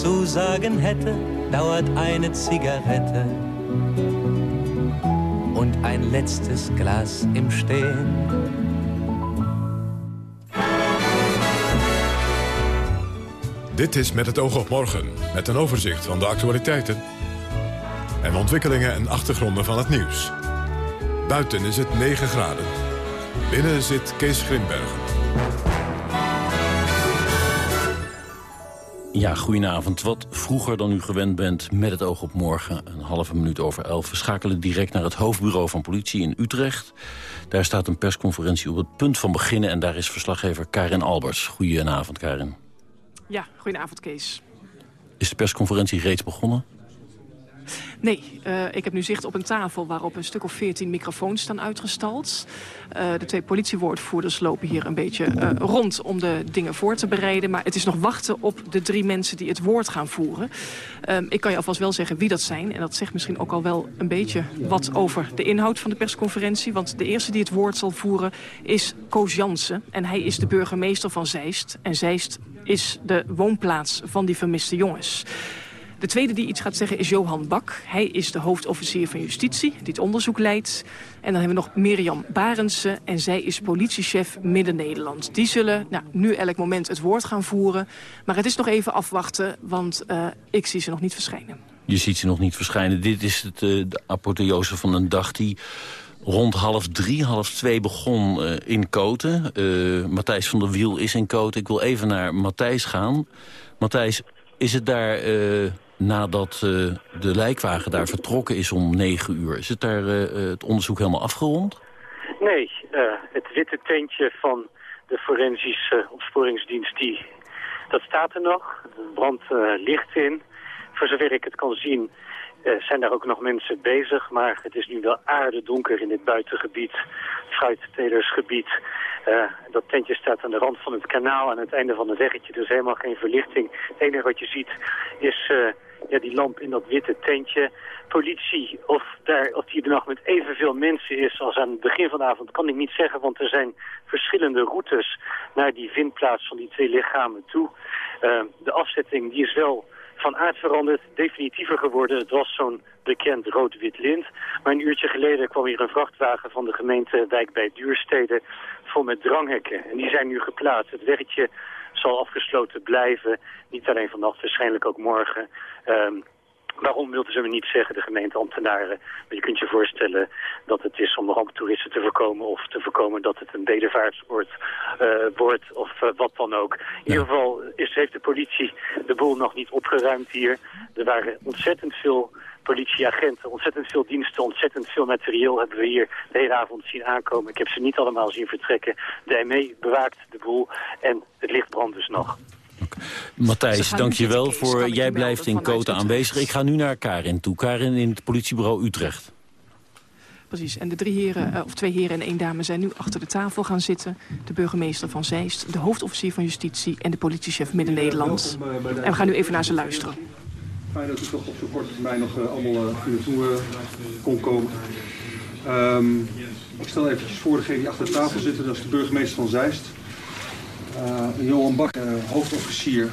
zu sagen hätte, dauert eine Zigarette und ein letztes Glas im Stehen. Dit is Met het oog op morgen, met een overzicht van de actualiteiten... en ontwikkelingen en achtergronden van het nieuws. Buiten is het 9 graden. Binnen zit Kees Grimbergen. Ja, goedenavond. Wat vroeger dan u gewend bent met het oog op morgen. Een halve minuut over elf. We schakelen direct naar het hoofdbureau van politie in Utrecht. Daar staat een persconferentie op het punt van beginnen... en daar is verslaggever Karin Alberts. Goedenavond, Karin. Ja, goedenavond, Kees. Is de persconferentie reeds begonnen? Nee, uh, ik heb nu zicht op een tafel waarop een stuk of veertien microfoons staan uitgestald. Uh, de twee politiewoordvoerders lopen hier een beetje uh, rond om de dingen voor te bereiden. Maar het is nog wachten op de drie mensen die het woord gaan voeren. ik kan je alvast wel zeggen wie dat zijn. En dat zegt misschien ook al wel een beetje wat over de inhoud van de persconferentie. Want de eerste die het woord zal voeren is Koos Jansen. En hij is de burgemeester van Zeist. En Zeist is de woonplaats van die vermiste jongens. De tweede die iets gaat zeggen is Johan Bak. Hij is de hoofdofficier van justitie, die het onderzoek leidt. En dan hebben we nog Mirjam Barensen en zij is politiechef Midden-Nederland. Die zullen nou, nu elk moment het woord gaan voeren. Maar het is nog even afwachten, want uh, ik zie ze nog niet verschijnen. Je ziet ze nog niet verschijnen. Dit is het, uh, de van een dag die rond half drie, half twee begon uh, in Koten. Matthijs van der Wiel is in Koten. Ik wil even naar Matthijs gaan. Matthijs, is het daar nadat uh, de lijkwagen daar vertrokken is om negen uur... is het daar uh, het onderzoek helemaal afgerond? Nee, het witte tentje van de forensische opsporingsdienst... Die, dat staat er nog. De brand ligt in. Voor zover ik het kan zien zijn daar ook nog mensen bezig. Maar het is nu wel aardedonker in dit buitengebied, fruittelersgebied. Dat tentje staat aan de rand van het kanaal aan het einde van het weggetje. Dus helemaal geen verlichting. Het enige wat je ziet is ja, die lamp in dat witte tentje. Politie, of, daar, of die er nog met evenveel mensen is als aan het begin van de avond, kan ik niet zeggen. Want er zijn verschillende routes naar die vindplaats van die twee lichamen toe. de afzetting die is wel van aard veranderd, definitiever geworden. Het was zo'n bekend rood-wit lint. Maar een uurtje geleden kwam hier een vrachtwagen van de gemeente Wijk bij Duurstede vol met dranghekken. En die zijn nu geplaatst. Het weggetje zal afgesloten blijven. Niet alleen vannacht, waarschijnlijk ook morgen. Um, Waarom wilden ze me niet zeggen, de gemeenteambtenaren? Maar je kunt je voorstellen dat het is om ramptoeristen te voorkomen... of te voorkomen dat het een bedevaartsoord uh, wordt of uh, wat dan ook. In ieder geval is, heeft de politie de boel nog niet opgeruimd hier. Er waren ontzettend veel politieagenten, ontzettend veel diensten, ontzettend veel materieel hebben we hier de hele avond zien aankomen. Ik heb ze niet allemaal zien vertrekken. De ME bewaakt de boel en het licht brandt dus nog. Matthijs, dank je wel voor... Jij blijft in Kota aanwezig. Ik ga nu naar Karin toe. Karin in het politiebureau Utrecht. Precies, en de drie heren, uh, of twee heren en één dame zijn nu achter de tafel gaan zitten. De burgemeester van Zeist, de hoofdofficier van Justitie en de politiechef Midden-Nederland. En we gaan nu even naar ze luisteren. Fijn dat u toch op zo korte termijn nog uh, allemaal uh, naartoe uh, kon komen. Um, ik stel eventjes voor degene die achter de tafel zitten, dat is de burgemeester van Zeist. Uh, Johan Bak, uh, hoofdofficier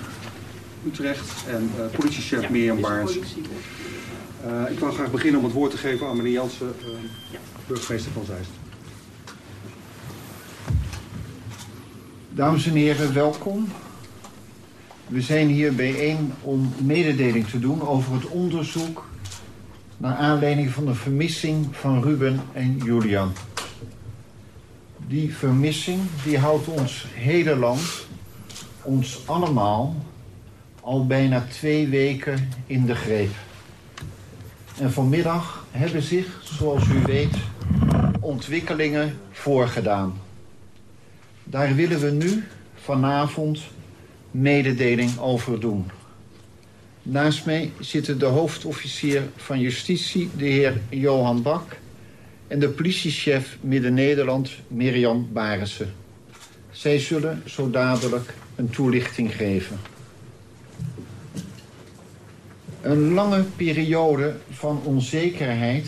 Utrecht en uh, politiechef Mirjam Baarns. ik wil graag beginnen om het woord te geven aan meneer Jansen, burgemeester van Zeist. Dames en heren, welkom. We zijn hier bijeen om mededeling te doen over het onderzoek... naar aanleiding van de vermissing van Ruben en Julian. Die vermissing die houdt ons hele land, ons allemaal... al bijna twee weken in de greep. En vanmiddag hebben zich, zoals u weet, ontwikkelingen voorgedaan. Daar willen we nu vanavond mededeling over doen. Naast mij zitten de hoofdofficier van justitie, de heer Johan Bak... en de politiechef Midden-Nederland, Mirjam Barensen. Zij zullen zo dadelijk een toelichting geven. Een lange periode van onzekerheid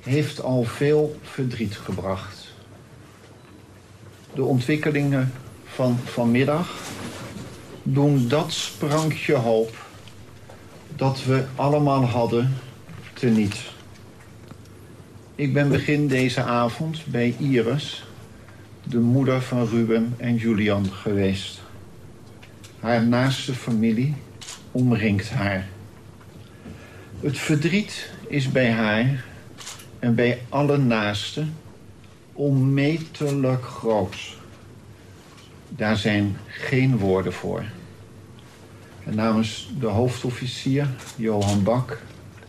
heeft al veel verdriet gebracht. De ontwikkelingen van vanmiddag doen dat sprankje hoop dat we allemaal hadden teniet. Ik ben begin deze avond bij Iris, de moeder van Ruben en Julian, geweest. Haar naaste familie omringt haar. Het verdriet is bij haar en bij alle naasten onmetelijk groot. Daar zijn geen woorden voor. En namens de hoofdofficier Johan Bak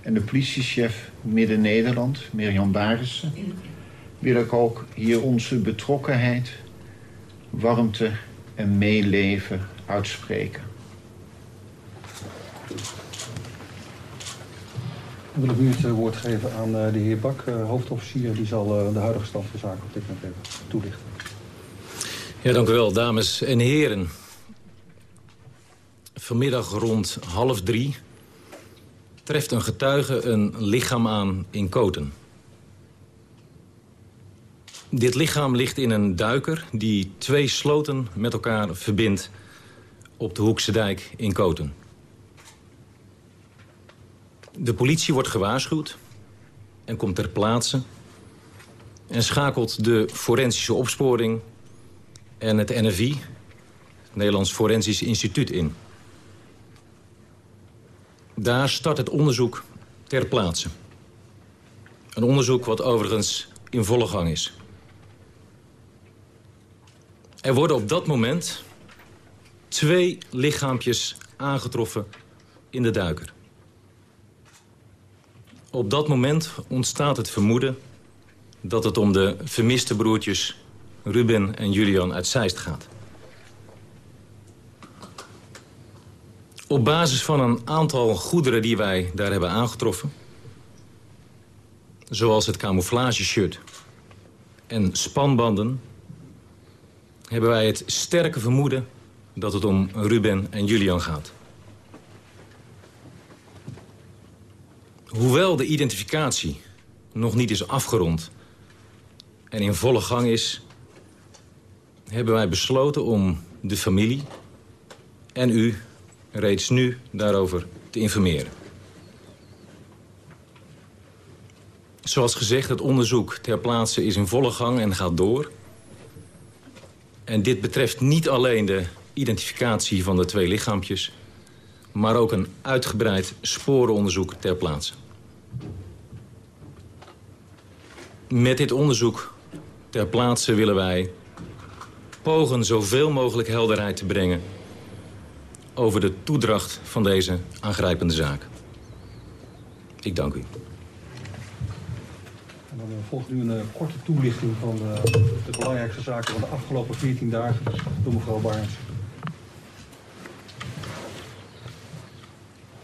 en de politiechef Midden-Nederland, Mirjam Barissen, wil ik ook hier onze betrokkenheid, warmte en meeleven uitspreken. Ik wil ik nu het woord geven aan de heer Bak, hoofdofficier. Die zal de huidige stand van zaken op dit moment even toelichten. Ja, dank u wel, dames en heren. Vanmiddag rond half drie treft een getuige een lichaam aan in Koten. Dit lichaam ligt in een duiker die twee sloten met elkaar verbindt op de Hoekse dijk in Koten. De politie wordt gewaarschuwd en komt ter plaatse... en schakelt de forensische opsporing en het NFI, het Nederlands Forensisch Instituut, in. Daar start het onderzoek ter plaatse. Een onderzoek wat overigens in volle gang is. Er worden op dat moment twee lichaampjes aangetroffen in de duiker. Op dat moment ontstaat het vermoeden dat het om de vermiste broertjes Ruben en Julian uit Zeist gaat. Op basis van een aantal goederen die wij daar hebben aangetroffen... zoals het camouflageshirt en spanbanden... hebben wij het sterke vermoeden dat het om Ruben en Julian gaat. Hoewel de identificatie nog niet is afgerond en in volle gang is... hebben wij besloten om de familie en u reeds nu daarover te informeren. Zoals gezegd, het onderzoek ter plaatse is in volle gang en gaat door. En dit betreft niet alleen de identificatie van de twee lichaampjes... maar ook een uitgebreid sporenonderzoek ter plaatse. Met dit onderzoek ter plaatse willen wij pogen zoveel mogelijk helderheid te brengen over de toedracht van deze aangrijpende zaak. Ik dank u. En dan volgt nu een korte toelichting van de, de, belangrijkste zaken van de afgelopen 14 dagen door mevrouw Barnes.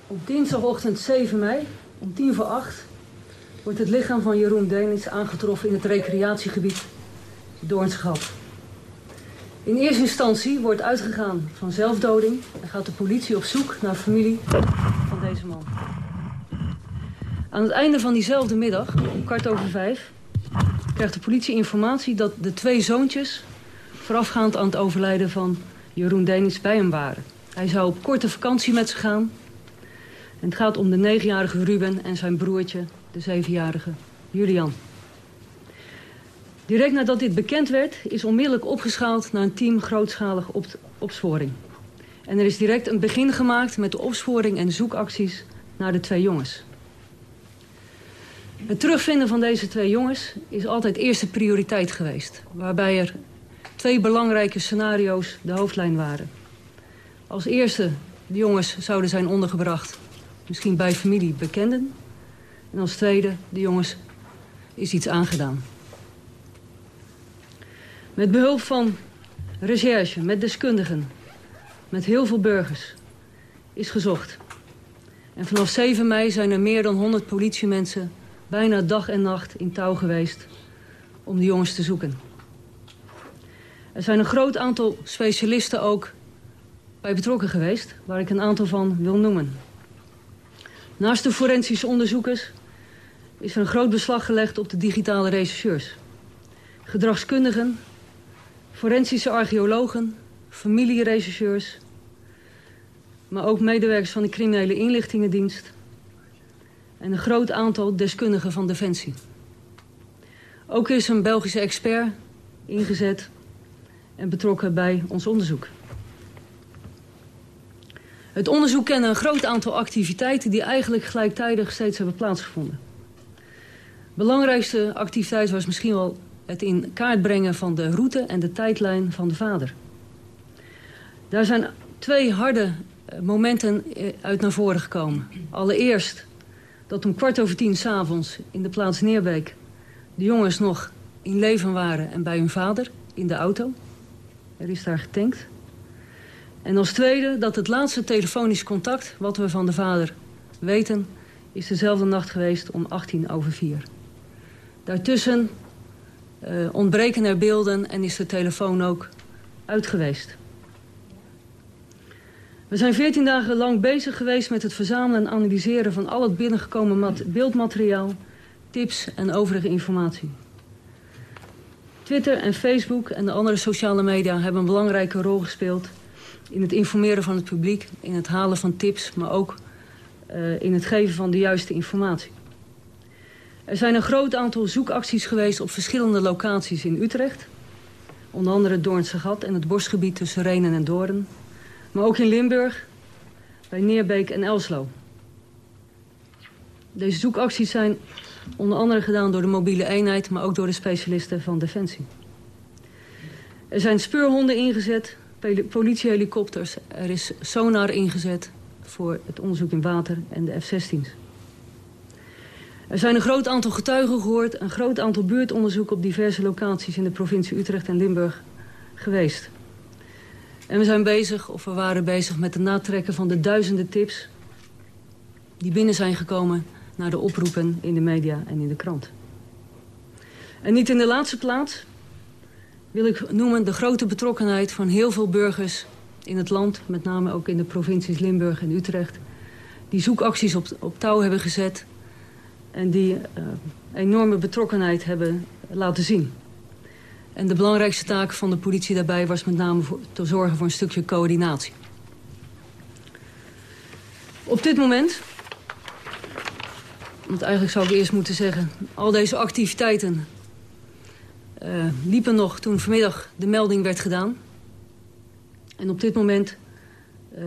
Op dinsdagochtend 7 mei, om tien voor acht, wordt het lichaam van Jeroen Denis aangetroffen in het recreatiegebied Doornschap. In eerste instantie wordt uitgegaan van zelfdoding en gaat de politie op zoek naar familie van deze man. Aan het einde van diezelfde middag, om kwart over vijf, krijgt de politie informatie dat de twee zoontjes voorafgaand aan het overlijden van Jeroen Denis bij hem waren. Hij zou op korte vakantie met ze gaan. En het gaat om de negenjarige Ruben en zijn broertje, de zevenjarige Julian. Direct nadat dit bekend werd, is onmiddellijk opgeschaald naar een team grootschalige op opsporing. En er is direct een begin gemaakt met de opsporing en zoekacties naar de twee jongens. Het terugvinden van deze twee jongens is altijd eerste prioriteit geweest. Waarbij er twee belangrijke scenario's de hoofdlijn waren. Als eerste, de jongens zouden zijn ondergebracht, misschien bij familie bekenden. En als tweede, de jongens is iets aangedaan. Met behulp van recherche, met deskundigen, met heel veel burgers, is gezocht. En vanaf 7 mei zijn er meer dan 100 politiemensen bijna dag en nacht in touw geweest om de jongens te zoeken. Er zijn een groot aantal specialisten ook bij betrokken geweest, waar ik een aantal van wil noemen. Naast de forensische onderzoekers is er een groot beslag gelegd op de digitale rechercheurs. Gedragskundigen, forensische archeologen, familierechercheurs, maar ook medewerkers van de criminele inlichtingendienst en een groot aantal deskundigen van Defensie. Ook is een Belgische expert ingezet en betrokken bij ons onderzoek. Het onderzoek kende een groot aantal activiteiten die eigenlijk gelijktijdig steeds hebben plaatsgevonden. De belangrijkste activiteit was misschien wel het in kaart brengen van de route en de tijdlijn van de vader. Daar zijn twee harde eh, momenten eh, uit naar voren gekomen. Allereerst dat om kwart over tien s'avonds in de plaats Neerbeek... de jongens nog in leven waren en bij hun vader in de auto. Er is daar getankt. En als tweede dat het laatste telefonisch contact... wat we van de vader weten, is dezelfde nacht geweest om 18 over 4. Daartussen uh, ontbreken er beelden en is de telefoon ook uit geweest. We zijn 14 dagen lang bezig geweest met het verzamelen en analyseren van al het binnengekomen beeldmateriaal, tips en overige informatie. Twitter en Facebook en de andere sociale media hebben een belangrijke rol gespeeld in het informeren van het publiek, in het halen van tips, maar ook uh, in het geven van de juiste informatie. Er zijn een groot aantal zoekacties geweest op verschillende locaties in Utrecht. Onder andere het Doornse Gat en het bosgebied tussen Renen en Doorn. Maar ook in Limburg, bij Neerbeek en Elslo. Deze zoekacties zijn onder andere gedaan door de mobiele eenheid... maar ook door de specialisten van Defensie. Er zijn speurhonden ingezet, politiehelikopters. Er is sonar ingezet voor het onderzoek in water en de F-16's. Er zijn een groot aantal getuigen gehoord... een groot aantal buurtonderzoeken op diverse locaties... in de provincie Utrecht en Limburg geweest. En we zijn bezig, of we waren bezig met het natrekken van de duizenden tips... die binnen zijn gekomen naar de oproepen in de media en in de krant. En niet in de laatste plaats wil ik noemen de grote betrokkenheid van heel veel burgers in het land... met name ook in de provincies Limburg en Utrecht... die zoekacties op, op touw hebben gezet... en die uh, enorme betrokkenheid hebben laten zien... En de belangrijkste taak van de politie daarbij was met name voor, te zorgen voor een stukje coördinatie. Op dit moment, want eigenlijk zou ik eerst moeten zeggen... al deze activiteiten uh, liepen nog toen vanmiddag de melding werd gedaan. En op dit moment uh,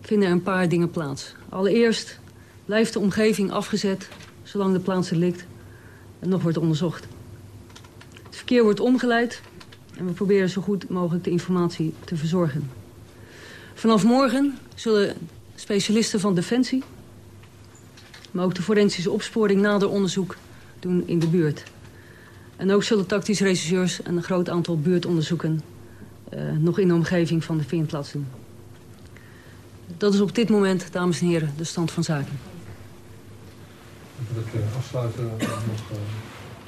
vinden er een paar dingen plaats. Allereerst blijft de omgeving afgezet zolang de plaats en nog wordt onderzocht verkeer wordt omgeleid en we proberen zo goed mogelijk de informatie te verzorgen. Vanaf morgen zullen specialisten van Defensie... maar ook de forensische opsporing nader onderzoek doen in de buurt. En ook zullen tactische rechercheurs een groot aantal buurtonderzoeken... Uh, nog in de omgeving van de vindplaats doen. Dat is op dit moment, dames en heren, de stand van zaken. Wil ik uh, afsluiten om nog uh,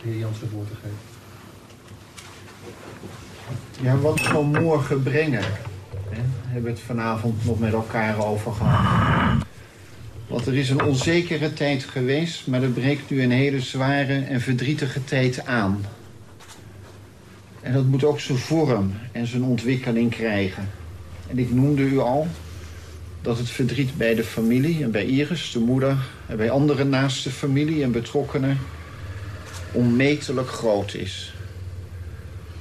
de heer Jansen woord te geven. Ja, wat zal morgen brengen? Hè? Hebben we het vanavond nog met elkaar over gehad. Want er is een onzekere tijd geweest, maar er breekt nu een hele zware en verdrietige tijd aan. En dat moet ook zijn vorm en zijn ontwikkeling krijgen. En ik noemde u al dat het verdriet bij de familie en bij Iris, de moeder... en bij andere naaste familie en betrokkenen onmetelijk groot is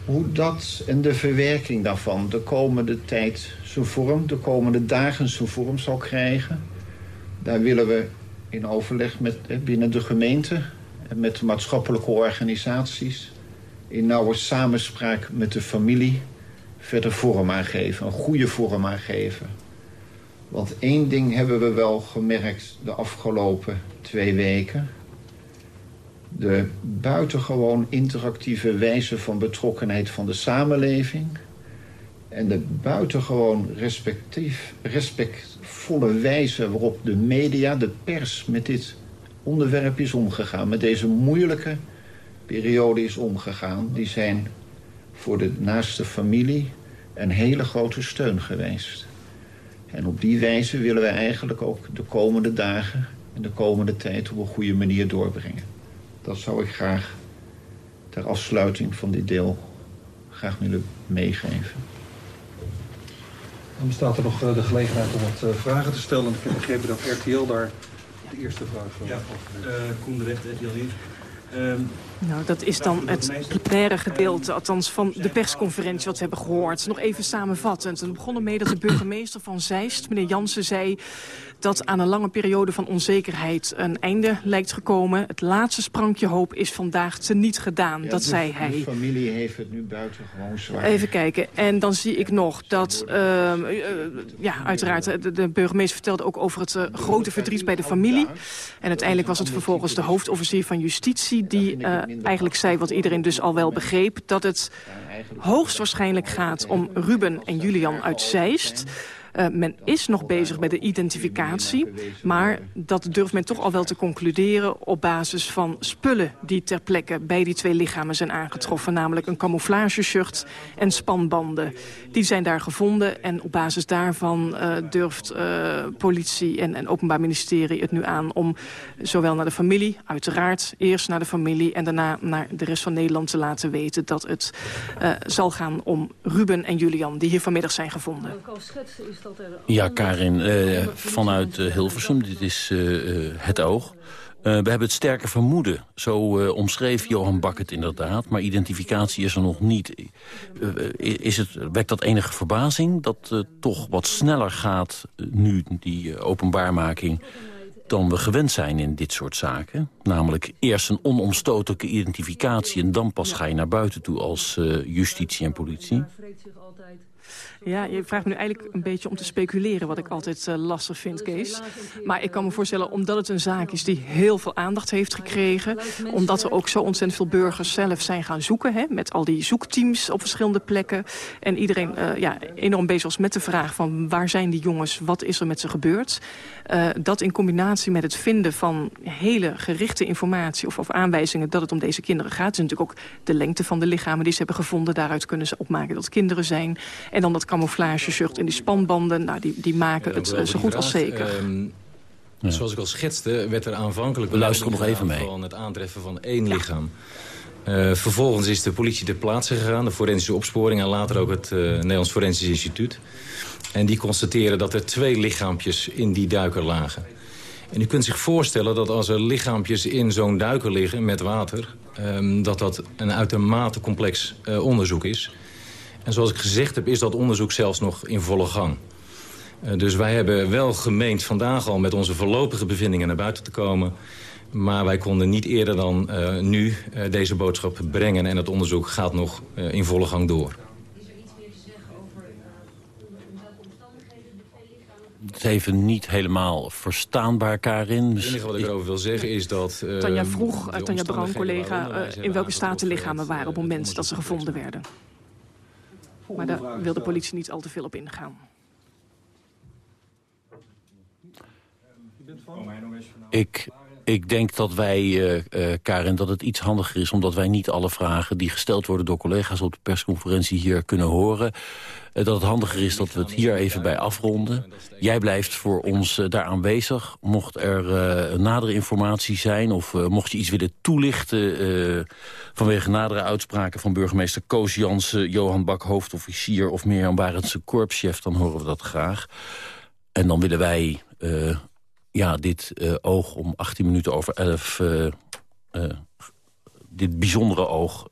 hoe dat en de verwerking daarvan de komende tijd zijn vorm, de komende dagen zijn vorm zal krijgen. Daar willen we in overleg met, binnen de gemeente en met de maatschappelijke organisaties... in nauwe samenspraak met de familie verder vorm aan geven, een goede vorm aan geven. Want één ding hebben we wel gemerkt de afgelopen twee weken. De buitengewoon interactieve wijze van betrokkenheid van de samenleving... en de buitengewoon respectief, respectvolle wijze waarop de media, de pers... met dit onderwerp is omgegaan, met deze moeilijke periode is omgegaan... die zijn voor de naaste familie een hele grote steun geweest. En op die wijze willen we eigenlijk ook de komende dagen en de komende tijd op een goede manier doorbrengen. Dat zou ik graag ter afsluiting van dit deel graag willen meegeven. Dan bestaat er nog de gelegenheid om wat vragen te stellen. Ik heb begrepen dat RTL daar de eerste vraag van Ja, uh, Koen de Recht, RTL Nieuws. Um, nou, dat is dan het plenaire gedeelte, althans van de persconferentie wat we hebben gehoord. Nog even samenvattend. We begonnen mee dat de burgemeester van Zeist, meneer Jansen, zei dat aan een lange periode van onzekerheid een einde lijkt gekomen. Het laatste sprankje hoop is vandaag teniet gedaan, dat zei hij. De familie heeft het nu buitengewoon zwaar. Even kijken. En dan zie ik nog dat, uh, uh, ja, uiteraard, de, de, burgemeester vertelde ook over het uh, grote verdriet bij de familie. En uiteindelijk was het vervolgens de hoofdofficier van justitie die eigenlijk zei wat iedereen dus al wel begreep... dat het hoogstwaarschijnlijk gaat om Ruben en Julian uit Zeist... Uh, men is nog bezig met de identificatie, maar dat durft men toch al wel te concluderen op basis van spullen die ter plekke bij die twee lichamen zijn aangetroffen. Namelijk een camouflageshirt en spanbanden. Die zijn daar gevonden en op basis daarvan uh, durft uh, politie en, en openbaar ministerie het nu aan om zowel naar de familie, uiteraard eerst naar de familie en daarna naar de rest van Nederland te laten weten dat het zal gaan om Ruben en Julian die hier vanmiddag zijn gevonden. Ja, Karin, uh, vanuit uh, Hilversum, dit is uh, het oog. we hebben het sterke vermoeden, zo omschreef Johan Bak het inderdaad... maar identificatie is er nog niet. is het, wekt dat enige verbazing dat het toch wat sneller gaat nu, die openbaarmaking dan we gewend zijn in dit soort zaken. Namelijk eerst een onomstotelijke identificatie... en dan pas ga je naar buiten toe als justitie en politie. Ja, je vraagt nu eigenlijk een beetje om te speculeren... wat ik altijd uh, lastig vind, Kees. Maar ik kan me voorstellen, omdat het een zaak is... die heel veel aandacht heeft gekregen... omdat er ook zo ontzettend veel burgers zelf zijn gaan zoeken... Hè, met al die zoekteams op verschillende plekken. En iedereen uh, ja, enorm bezig was met de vraag van... waar zijn die jongens, wat is er met ze gebeurd? Uh, dat in combinatie met het vinden van hele gerichte informatie... Of, of aanwijzingen dat het om deze kinderen gaat... is natuurlijk ook de lengte van de lichamen die ze hebben gevonden. Daaruit kunnen ze opmaken dat het kinderen zijn. Dan dat camouflageshirt en die spanbanden, nou, die, die maken het uh, zo goed als zeker. Um, ja. Zoals ik al schetste, werd er aanvankelijk... We luisteren nog even mee. ...van het aantreffen van één ja. lichaam. Uh, vervolgens is de politie ter plaatse gegaan, de forensische opsporing... en later ook het uh, Nederlands Forensisch Instituut. En die constateren dat er twee lichaampjes in die duiker lagen. En u kunt zich voorstellen dat als er lichaampjes in zo'n duiker liggen met water... Um, dat dat een uitermate complex uh, onderzoek is... En zoals ik gezegd heb, is dat onderzoek zelfs nog in volle gang. Uh, dus wij hebben wel gemeend vandaag al met onze voorlopige bevindingen naar buiten te komen. Maar wij konden niet eerder dan uh, nu uh, deze boodschap brengen. En het onderzoek gaat nog in volle gang door. Het is even niet helemaal verstaanbaar, Karin. Het enige wat ik erover wil zeggen is dat... Uh, Tanja vroeg, Tanja Brown, collega, uh, in welke staat de lichamen waren... op het moment dat ze gevonden werden. Maar daar wil de politie niet al te veel op ingaan. Ik, ik denk dat wij, uh, uh, Karin, dat het iets handiger is... omdat wij niet alle vragen die gesteld worden door collega's op de persconferentie hier kunnen horen. Uh, dat het handiger is dat we het hier even bij afronden. Jij blijft voor ons daar aanwezig. Mocht er nadere informatie zijn of mocht je iets willen toelichten... vanwege nadere uitspraken van burgemeester Koos Jansen... Johan Bak, hoofdofficier of Mirjam Barendse korpschef... dan horen we dat graag. En dan willen wij ja, dit oog om 18 minuten over 11... Uh, uh, dit bijzondere oog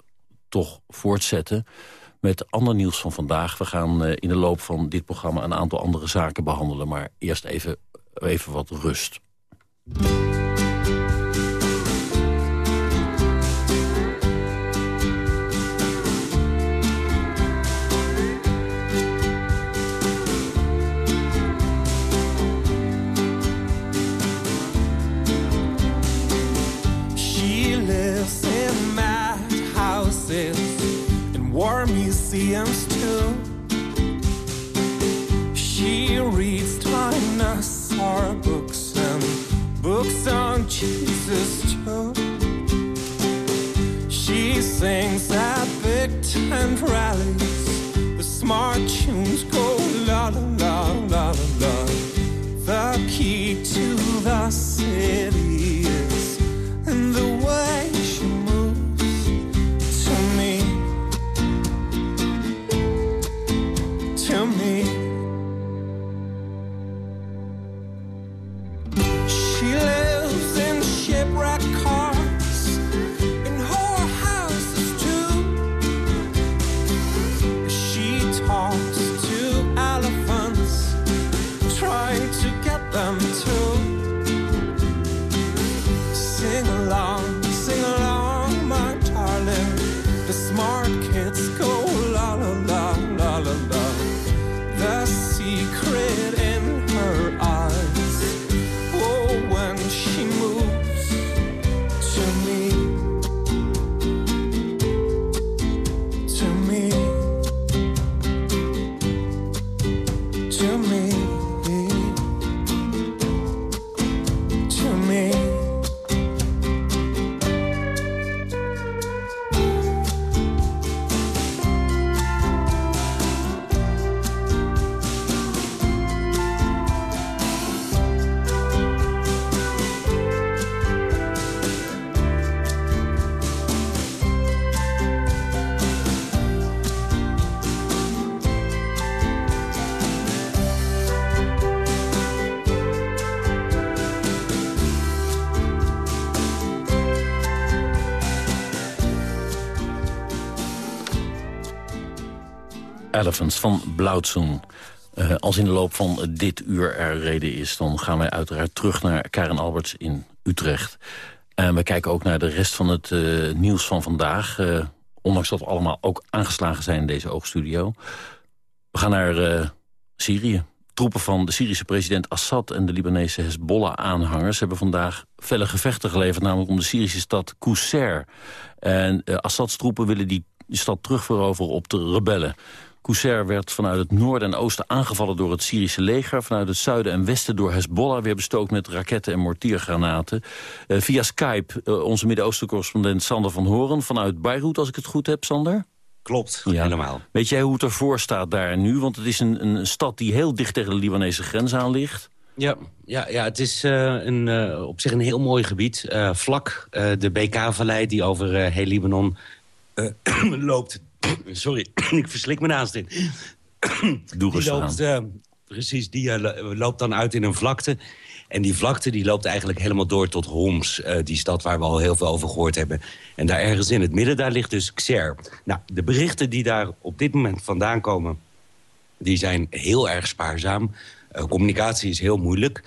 toch voortzetten met ander nieuws van vandaag. We gaan in de loop van dit programma een aantal andere zaken behandelen. Maar eerst even, even wat rust. On Jesus too. She sings at big tent rallies. The smart tunes go la la la la la. The key to the city is in the way Blauwtsoen. Uh, als in de loop van dit uur er reden is... dan gaan wij uiteraard terug naar Karen Alberts in Utrecht. En we kijken ook naar de rest van het uh, nieuws van vandaag. Uh, ondanks dat we allemaal ook aangeslagen zijn in deze oogstudio. We gaan naar Syrië. Troepen van de Syrische president Assad en de Libanese Hezbollah-aanhangers... hebben vandaag felle gevechten geleverd, namelijk om de Syrische stad Qusair. En Assads troepen willen die stad terugveroveren op de rebellen. Qusair werd vanuit het noorden en oosten aangevallen door het Syrische leger. Vanuit het zuiden en westen door Hezbollah weer bestookt met raketten en mortiergranaten. Uh, via Skype uh, onze Midden-Oosten-correspondent Sander van Horen vanuit Beirut, als ik het goed heb, Sander? Klopt, ja. helemaal. Weet jij hoe het ervoor staat daar nu? Want het is een, een stad die heel dicht tegen de Libanese grens aan ligt. Ja, ja, ja het is uh, een, uh, op zich een heel mooi gebied. Uh, vlak de BK-vallei die over heel Libanon loopt. Sorry, ik verslik me naast in. Doe die loopt, uh, Precies, die uh, loopt dan uit in een vlakte. En die vlakte die loopt eigenlijk helemaal door tot Homs. Uh, die stad waar we al heel veel over gehoord hebben. En daar ergens in het midden, daar ligt dus Xer. Nou, de berichten die daar op dit moment vandaan komen... die zijn heel erg spaarzaam. Uh, communicatie is heel moeilijk.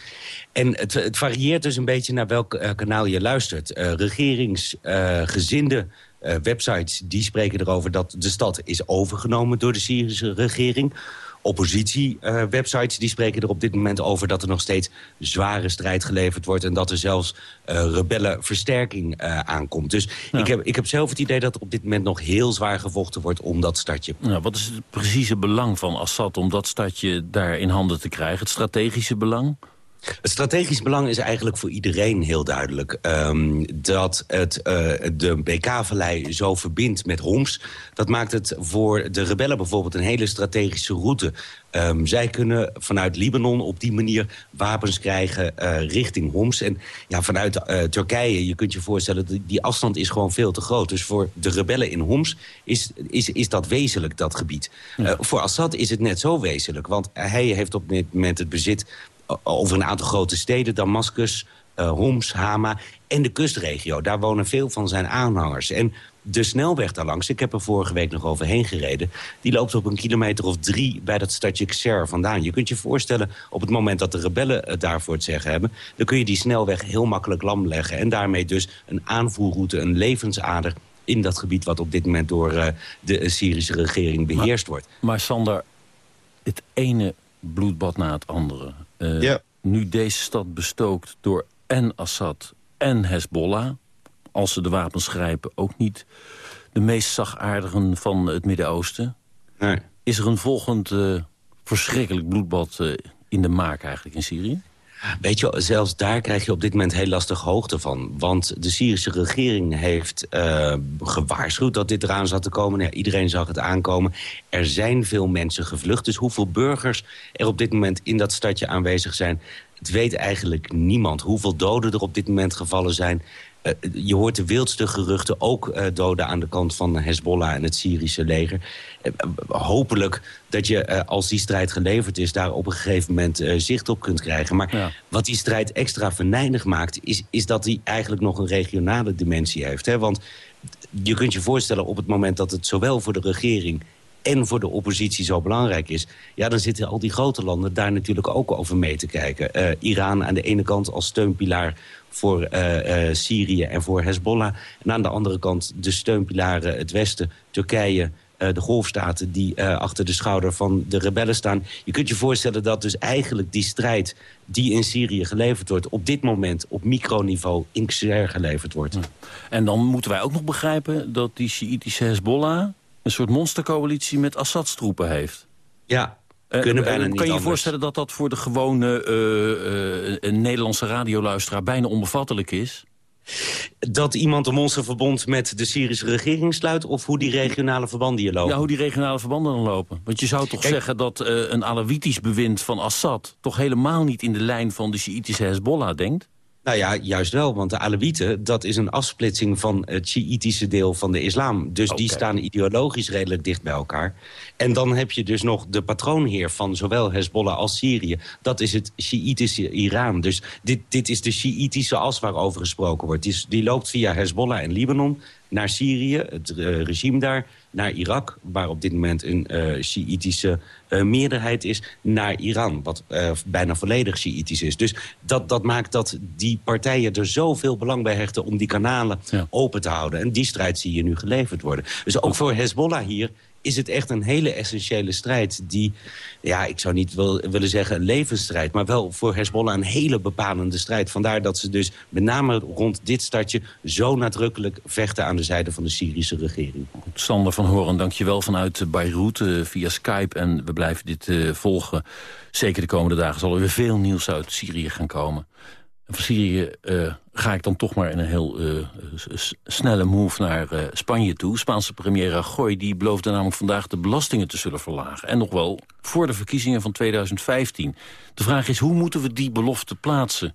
En het, het, varieert dus een beetje naar welk uh, kanaal je luistert. Regeringsgezinde uh, websites die spreken erover dat de stad is overgenomen door de Syrische regering. Oppositie-websites die spreken er op dit moment over dat er nog steeds zware strijd geleverd wordt... en dat er zelfs uh, rebellenversterking aankomt. Dus ik, heb, ik heb zelf het idee dat er op dit moment nog heel zwaar gevochten wordt om dat stadje. Nou, wat is het precieze belang van Assad om dat stadje daar in handen te krijgen? Het strategische belang? Het strategisch belang is eigenlijk voor iedereen heel duidelijk. Um, dat het uh, de BK-vallei zo verbindt met Homs... dat maakt het voor de rebellen bijvoorbeeld een hele strategische route. Um, zij kunnen vanuit Libanon op die manier wapens krijgen uh, richting Homs. En ja, vanuit uh, Turkije, je kunt je voorstellen... Die, die afstand is gewoon veel te groot. Dus voor de rebellen in Homs is, is, is dat wezenlijk, dat gebied. Ja. voor Assad is het net zo wezenlijk. Want hij heeft op dit moment het bezit over een aantal grote steden. Damascus, uh, Homs, Hama en de kustregio. Daar wonen veel van zijn aanhangers. En de snelweg daarlangs, ik heb er vorige week nog overheen gereden... die loopt op een kilometer of drie bij dat stadje Xer vandaan. Je kunt je voorstellen, op het moment dat de rebellen het daarvoor het zeggen hebben... dan kun je die snelweg heel makkelijk lam leggen. En daarmee dus een aanvoerroute, een levensader in dat gebied... wat op dit moment door uh, de Syrische regering beheerst maar, wordt. Maar Sander, het ene bloedbad na het andere. Uh, ja. Nu deze stad bestookt door en Assad en Hezbollah... als ze de wapens grijpen, ook niet de meest zachtaardigen van het Midden-Oosten. Nee. Is er een volgend uh, verschrikkelijk bloedbad uh, in de maak eigenlijk in Syrië? Weet je, zelfs daar krijg je op dit moment heel lastig hoogte van. Want de Syrische regering heeft uh, gewaarschuwd dat dit eraan zat te komen. Ja, iedereen zag het aankomen. Er zijn veel mensen gevlucht. Dus hoeveel burgers er op dit moment in dat stadje aanwezig zijn... het weet eigenlijk niemand. Hoeveel doden er op dit moment gevallen zijn... Uh, je hoort de wildste geruchten, ook uh, doden aan de kant van Hezbollah en het Syrische leger. Uh, hopelijk dat je, als die strijd geleverd is, daar op een gegeven moment zicht op kunt krijgen. Maar ja. wat die strijd extra venijnig maakt, is, is dat die eigenlijk nog een regionale dimensie heeft. Hè? Want je kunt je voorstellen op het moment dat het zowel voor de regering en voor de oppositie zo belangrijk is... ja, dan zitten al die grote landen daar natuurlijk ook over mee te kijken. Uh, Iran aan de ene kant als steunpilaar voor uh, uh, Syrië en voor Hezbollah. En aan de andere kant de steunpilaren het Westen, Turkije... de golfstaten die achter de schouder van de rebellen staan. Je kunt je voorstellen dat dus eigenlijk die strijd die in Syrië geleverd wordt... op dit moment op microniveau in Xer geleverd wordt. En dan moeten wij ook nog begrijpen dat die Sjiitische Hezbollah... een soort monstercoalitie met Assads troepen heeft. Ja, kunnen bijna niet Kan je je voorstellen dat dat voor de gewone uh, Nederlandse radioluisteraar bijna onbevattelijk is? Dat iemand een monsterverbond met de Syrische regering sluit... of hoe die regionale verbanden hier lopen? Ja, hoe die regionale verbanden dan lopen. Want je zou toch Kijk, zeggen dat uh, een Alawitisch bewind van Assad... toch helemaal niet in de lijn van de Sjiitische Hezbollah denkt? Nou ja, juist wel, want de Alawieten, dat is een afsplitsing van het Sjiitische deel van de islam. Dus okay. die staan ideologisch redelijk dicht bij elkaar. En dan heb je dus nog de patroonheer van zowel Hezbollah als Syrië. Dat is het Sjiitische Iran. Dus dit, dit is de Sjiitische as waarover gesproken wordt. Die, die loopt via Hezbollah en Libanon naar Syrië, het uh, regime daar, naar Irak... waar op dit moment een uh, Sjiitische uh, meerderheid is... naar Iran, wat bijna volledig Sjiitisch is. Dus dat, dat maakt dat die partijen er zoveel belang bij hechten... om die kanalen ja. open te houden. En die strijd zie je nu geleverd worden. Dus ook voor Hezbollah hier is het echt een hele essentiële strijd... die, ja, ik zou niet wil, willen zeggen een levensstrijd... maar wel voor Hezbollah een hele bepalende strijd. Vandaar dat ze dus met name rond dit stadje... zo nadrukkelijk vechten aan de zijde van de Syrische regering. Sander van Horen, dankjewel vanuit Beirut uh, via Skype. En we blijven dit uh, volgen. Zeker de komende dagen zal er weer veel nieuws uit Syrië gaan komen. En van Syrië uh, ga ik dan toch maar in een heel uh, snelle move naar uh, Spanje toe. Spaanse premier Rajoy die beloofde namelijk vandaag de belastingen te zullen verlagen. En nog wel voor de verkiezingen van 2015. De vraag is, hoe moeten we die belofte plaatsen?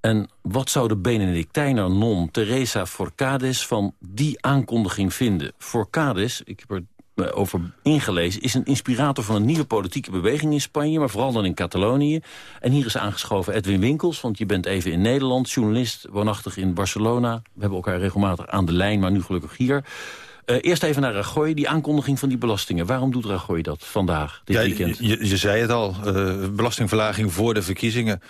En wat zou de Benedictijner non Teresa Forcades van die aankondiging vinden? Forcades, ik heb er over ingelezen... is een inspirator van een nieuwe politieke beweging in Spanje... maar vooral dan in Catalonië. En hier is aangeschoven Edwin Winkels, want je bent even in Nederland... journalist, woonachtig in Barcelona. We hebben elkaar regelmatig aan de lijn, maar nu gelukkig hier. Uh, eerst even naar Rajoy, die aankondiging van die belastingen. Waarom doet Rajoy dat vandaag, dit ja, weekend? Je, je zei het al, uh, belastingverlaging voor de verkiezingen.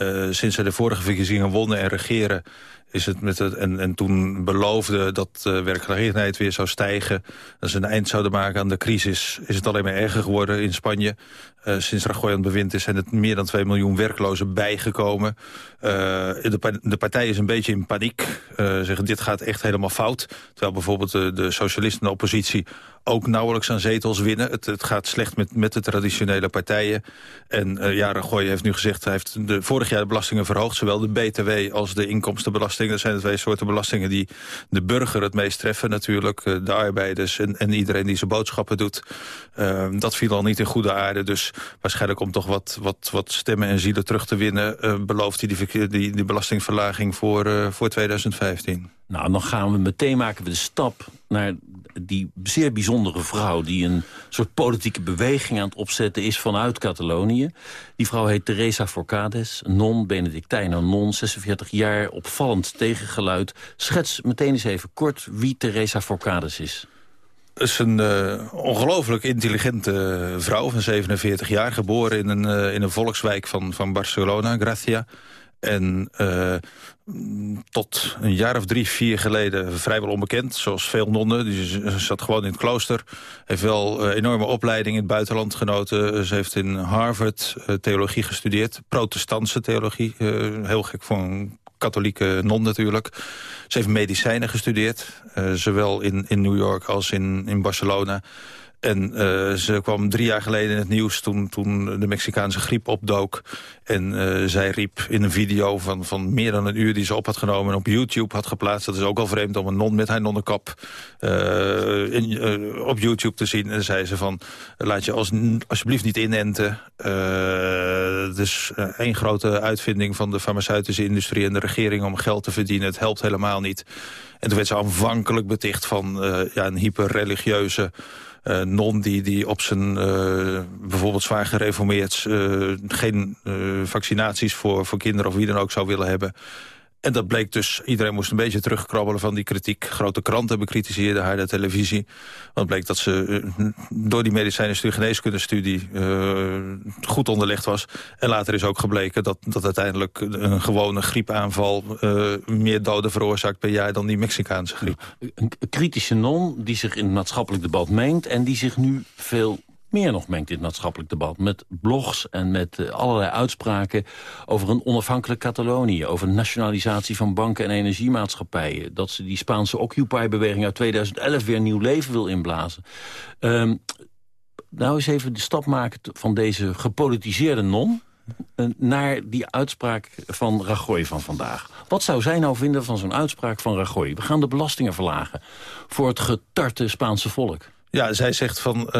Uh, sinds ze de vorige verkiezingen wonnen en regeren is het met het, en, en toen beloofde dat uh, werkgelegenheid weer zou stijgen... dat ze een eind zouden maken aan de crisis... is het alleen maar erger geworden in Spanje. Uh, sinds Rajoy aan het bewind is zijn het meer dan 2 miljoen werklozen bijgekomen. Uh, de, de partij is een beetje in paniek. zeggen dit gaat echt helemaal fout. Terwijl bijvoorbeeld de, de socialisten en de oppositie ook nauwelijks aan zetels winnen. Het, het gaat slecht met, met de traditionele partijen. En uh, ja, Rajoy heeft nu gezegd... hij heeft de, vorig jaar de belastingen verhoogd. Zowel de BTW als de inkomstenbelasting. Dat zijn de twee soorten belastingen die de burger het meest treffen natuurlijk. Uh, de arbeiders en, en iedereen die zijn boodschappen doet. Uh, dat viel al niet in goede aarde. Dus waarschijnlijk om toch wat, wat, wat stemmen en zielen terug te winnen... belooft hij die, die, die belastingverlaging voor, voor 2015. Nou, dan gaan we meteen maken we de stap naar die zeer bijzondere vrouw... die een soort politieke beweging aan het opzetten is vanuit Catalonië. Die vrouw heet Teresa Forcades, non, Benedictijner non, 46 jaar, opvallend tegengeluid. Schets meteen eens even kort wie Teresa Forcades is. Het is een uh, ongelooflijk intelligente vrouw van 47 jaar... geboren in een, uh, in een volkswijk van, van Barcelona, Gracia... En tot een jaar of drie, vier geleden vrijwel onbekend. Zoals veel nonnen. Die zat gewoon in het klooster. Heeft wel enorme opleiding in het buitenland genoten. Ze heeft in Harvard theologie gestudeerd. Protestantse theologie. heel gek voor katholieke non natuurlijk. Ze heeft medicijnen gestudeerd. zowel in, in New York als in, in Barcelona. En uh, ze kwam drie jaar geleden in het nieuws toen, toen de Mexicaanse griep opdook. En uh, zij riep in een video van, van meer dan een uur die ze op had genomen... en op YouTube had geplaatst. Dat is ook al vreemd om een non met haar nonnenkap uh, in, op YouTube te zien. En zei ze van, laat je als, alsjeblieft niet inenten. Het is één grote uitvinding van de farmaceutische industrie en de regering... om geld te verdienen. Het helpt helemaal niet. En toen werd ze aanvankelijk beticht van ja, een hyperreligieuze... Uh, non die, die op zijn uh, bijvoorbeeld zwaar gereformeerd... Uh, geen vaccinaties voor, voor kinderen of wie dan ook zou willen hebben. En dat bleek dus, iedereen moest een beetje terugkrabbelen van die kritiek. Grote kranten bekritiseerden haar, de televisie. Want bleek dat ze uh, door die medicijnenstudie, geneeskundestudie... Uh, goed onderlegd was. En later is ook gebleken dat, dat uiteindelijk een gewone griepaanval... Uh, meer doden veroorzaakt per jaar dan die Mexicaanse griep. Een kritische non die zich in het maatschappelijk debat mengt... en die zich nu veel meer nog mengt het maatschappelijk debat. Met blogs en met uh, allerlei uitspraken over een onafhankelijk Catalonië. Over nationalisatie van banken en energiemaatschappijen. Dat ze die Spaanse Occupy-beweging uit 2011 weer nieuw leven wil inblazen. Um, nou eens even de stap maken van deze gepolitiseerde non naar die uitspraak van Rajoy van vandaag. Wat zou zij nou vinden van zo'n uitspraak van Rajoy? We gaan de belastingen verlagen voor het getarte Spaanse volk. Ja, zij zegt van, uh,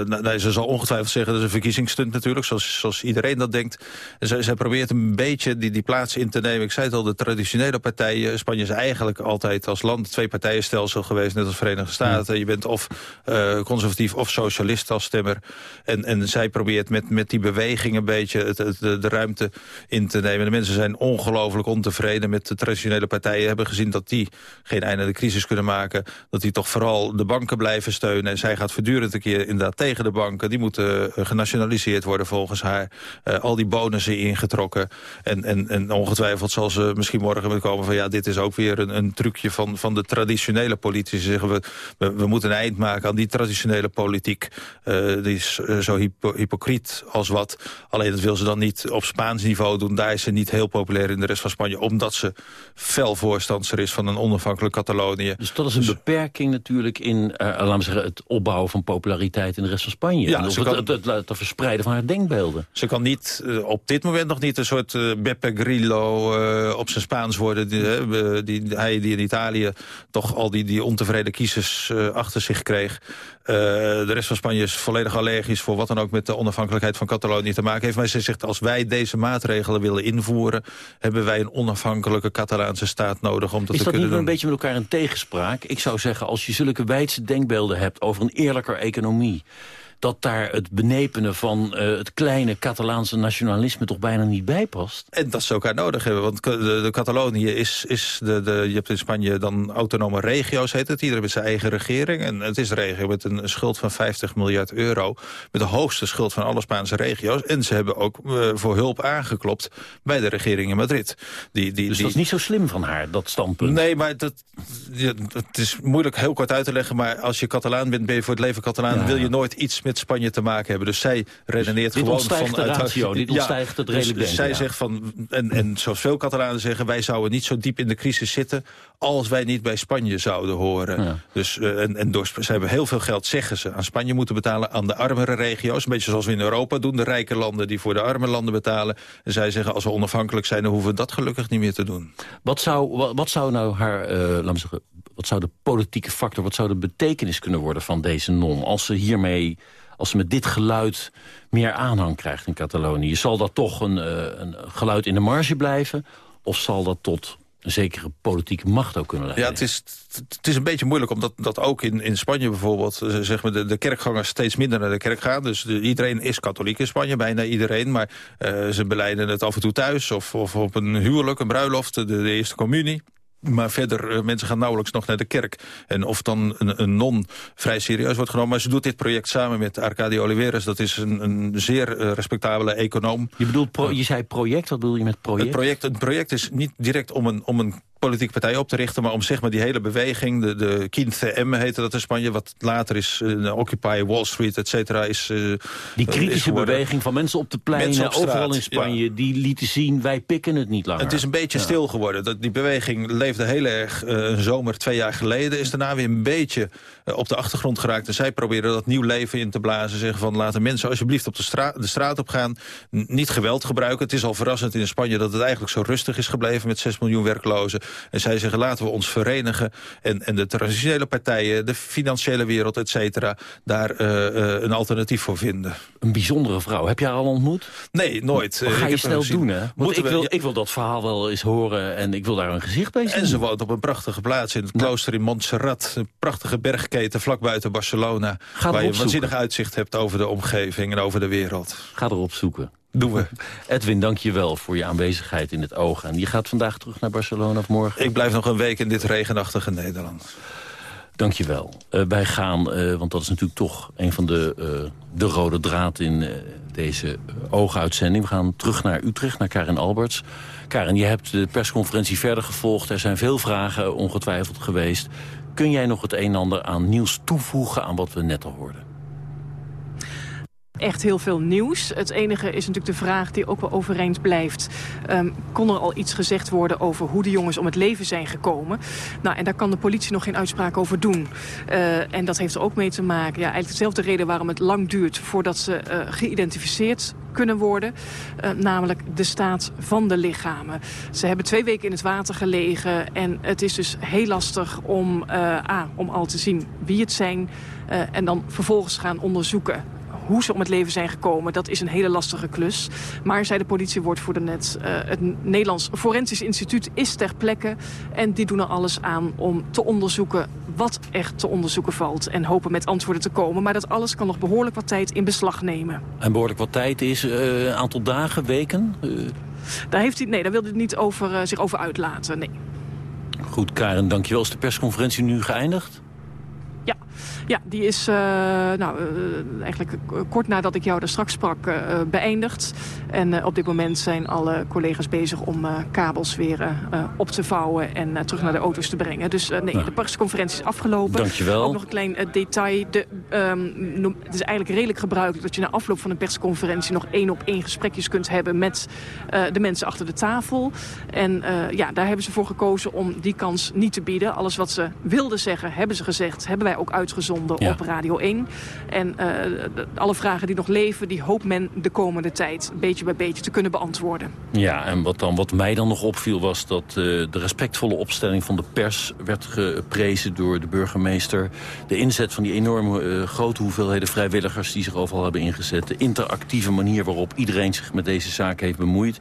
nou, ze zal ongetwijfeld zeggen, dat is een verkiezingsstunt natuurlijk, zoals, zoals iedereen dat denkt. En zij, zij probeert een beetje die, die plaats in te nemen. Ik zei het al, de traditionele partijen, Spanje is eigenlijk altijd als land twee partijenstelsel geweest, net als Verenigde Staten. Je bent of uh, conservatief of socialist als stemmer. En, en zij probeert met, met die beweging een beetje het, het, de, de ruimte in te nemen. De mensen zijn ongelooflijk ontevreden met de traditionele partijen, hebben gezien dat die geen einde aan de crisis kunnen maken, dat die toch vooral de banken blijven steunen en zij gaat voortdurend een keer inderdaad tegen de banken. Die moeten uh, genationaliseerd worden volgens haar. Uh, al die bonussen ingetrokken. En, en, en ongetwijfeld zal ze misschien morgen komen van... ja, dit is ook weer een, een trucje van, van de traditionele politici. Zeggen we, we, we, moeten een eind maken aan die traditionele politiek. Uh, die is zo hypo, hypocriet als wat. Alleen dat wil ze dan niet op Spaans niveau doen. Daar is ze niet heel populair in de rest van Spanje. Omdat ze fel voorstander is van een onafhankelijk Catalonië. Dus dat is een dus, beperking natuurlijk in, laten we zeggen... het opbouwen van populariteit in de rest van Spanje. Ja, en kan, het, het, het, het, verspreiden van haar denkbeelden. Ze kan niet, uh, op dit moment nog niet een soort uh, Beppe Grillo uh, op zijn Spaans worden. Die, die, hij die in Italië toch al die, die ontevreden kiezers achter zich kreeg. de rest van Spanje is volledig allergisch voor wat dan ook met de onafhankelijkheid van Catalonië te maken heeft. Maar ze zegt als wij deze maatregelen willen invoeren, hebben wij een onafhankelijke Catalaanse staat nodig om dat is te kunnen doen. Is dat niet een beetje met elkaar in tegenspraak? Ik zou zeggen, als je zulke wijdse denkbeelden hebt over een eerlijker economie dat daar het benepenen van uh, het kleine Catalaanse nationalisme toch bijna niet bij past. En dat ze elkaar nodig hebben, want de, de Catalonië is, is de, de, je hebt in Spanje dan autonome regio's, heet het, iedereen met zijn eigen regering. En het is een regio met een schuld van 50 miljard euro, met de hoogste schuld van alle Spaanse regio's. En ze hebben ook uh, voor hulp aangeklopt bij de regering in Madrid. Die, die, dus dat is niet zo slim van haar, dat standpunt? Nee, maar dat, ja, het is moeilijk heel kort uit te leggen, maar als je Catalaan bent, ben je voor het leven Catalaan, ja. wil je nooit iets met met Spanje te maken hebben. Dus zij redeneert dus gewoon van... uit ratio, dit ontstijgt het redelijk dus, dus zij ja. zegt van, en, en zoals veel Catalanen zeggen... wij zouden niet zo diep in de crisis zitten... als wij niet bij Spanje zouden horen. Ja. Dus, uh, en, en door, ze hebben heel veel geld, zeggen ze, aan Spanje moeten betalen... aan de armere regio's. Een beetje zoals we in Europa doen. De rijke landen die voor de arme landen betalen. En zij zeggen, als we onafhankelijk zijn... dan hoeven we dat gelukkig niet meer te doen. Wat zou, wat, zou nou haar, uh, laten we zeggen... wat zou de politieke factor, wat zou de betekenis kunnen worden van deze non... als ze hiermee als ze met dit geluid meer aanhang krijgt in Catalonië. Zal dat toch een, uh, een geluid in de marge blijven? Of zal dat tot een zekere politieke macht ook kunnen leiden? Ja, het is, het is een beetje moeilijk, omdat dat ook in, in Spanje bijvoorbeeld... zeg maar de, de kerkgangers steeds minder naar de kerk gaan. Dus de, iedereen is katholiek in Spanje, bijna iedereen. Maar uh, ze beleiden het af en toe thuis of, of op een huwelijk, een bruiloft, de, de eerste communie. Maar verder, uh, mensen gaan nauwelijks nog naar de kerk. En of dan een, een non vrij serieus wordt genomen. Maar ze doet dit project samen met Arcadio Oliveras. Dat is een, een zeer uh, respectabele econoom. Je bedoelt, pro je zei project, wat bedoel je met project? Het project, het project is niet direct om een, om een politieke partij op te richten... maar om zeg maar die hele beweging, de, de Quince M heette dat in Spanje... wat later is uh, Occupy Wall Street, et cetera, is uh, Die kritische is beweging van mensen op de pleinen, op overal in Spanje... Ja. die lieten zien, wij pikken het niet langer. Het is een beetje ja. stil geworden. Dat, die beweging leefde heel erg uh, een zomer twee jaar geleden... is daarna weer een beetje op de achtergrond geraakt. En zij proberen dat nieuw leven in te blazen. Zeggen van, laten mensen alsjeblieft op de, stra de straat op gaan. Niet geweld gebruiken. Het is al verrassend in Spanje dat het eigenlijk zo rustig is gebleven... met 6 miljoen werklozen. En zij zeggen laten we ons verenigen en, en de traditionele partijen, de financiële wereld, et cetera, daar uh, uh, een alternatief voor vinden. Een bijzondere vrouw. Heb je haar al ontmoet? Nee, nooit. Maar ga je snel doen, hè? Want ik, we, wil, ik wil dat verhaal wel eens horen en ik wil daar een gezicht bij zien. En ze woont op een prachtige plaats in het klooster in Montserrat. Een prachtige bergketen vlak buiten Barcelona. Ga waar je een waanzinnig uitzicht hebt over de omgeving en over de wereld. Ga erop zoeken. Doen we. Edwin, dank je wel voor je aanwezigheid in het oog. En je gaat vandaag terug naar Barcelona of morgen? Ik blijf nog een week in dit regenachtige Nederland. Dank je wel. Uh, wij gaan, uh, want dat is natuurlijk toch een van de, uh, de rode draad in deze ooguitzending. We gaan terug naar Utrecht, naar Karin Alberts. Karin, je hebt de persconferentie verder gevolgd. Er zijn veel vragen ongetwijfeld geweest. Kun jij nog het een en ander aan nieuws toevoegen aan wat we net al hoorden? Echt heel veel nieuws. Het enige is natuurlijk de vraag die ook wel overeind blijft. Um, kon er al iets gezegd worden over hoe de jongens om het leven zijn gekomen? Nou, en daar kan de politie nog geen uitspraak over doen. Uh, en dat heeft er ook mee te maken. Ja, eigenlijk dezelfde reden waarom het lang duurt voordat ze uh, geïdentificeerd kunnen worden. Uh, namelijk de staat van de lichamen. Ze hebben twee weken in het water gelegen. En het is dus heel lastig om, A, om al te zien wie het zijn. en dan vervolgens gaan onderzoeken hoe ze om het leven zijn gekomen, dat is een hele lastige klus. Maar, zei de politiewoordvoerder net, uh, het Nederlands Forensisch Instituut is ter plekke. En die doen er alles aan om te onderzoeken wat echt te onderzoeken valt. En hopen met antwoorden te komen. Maar dat alles kan nog behoorlijk wat tijd in beslag nemen. En behoorlijk wat tijd is een uh, aantal dagen, weken? Uh... Daar, heeft hij, nee, daar wilde hij niet over, zich over uitlaten, nee. Goed, Karen, dankjewel. Is de persconferentie nu geëindigd? Ja, ja die is uh, nou, uh, eigenlijk kort nadat ik jou daar straks sprak uh, beëindigd. En op dit moment zijn alle collega's bezig om kabels weer op te vouwen en terug naar de auto's te brengen. Dus nee, nou. de persconferentie is afgelopen. Dankjewel. Ook nog een klein detail. De, um, het is eigenlijk redelijk gebruikelijk dat je na afloop van een persconferentie nog één op één gesprekjes kunt hebben met de mensen achter de tafel. En ja, daar hebben ze voor gekozen om die kans niet te bieden. Alles wat ze wilden zeggen, hebben ze gezegd, hebben wij ook uitgezonden ja. op Radio 1. En uh, de, alle vragen die nog leven, die hoopt men de komende tijd beetje bij beetje te kunnen beantwoorden. Ja, en wat, dan, wat mij dan nog opviel was dat uh, de respectvolle opstelling van de pers werd geprezen door de burgemeester. De inzet van die enorme uh, grote hoeveelheden vrijwilligers die zich overal hebben ingezet. De interactieve manier waarop iedereen zich met deze zaak heeft bemoeid.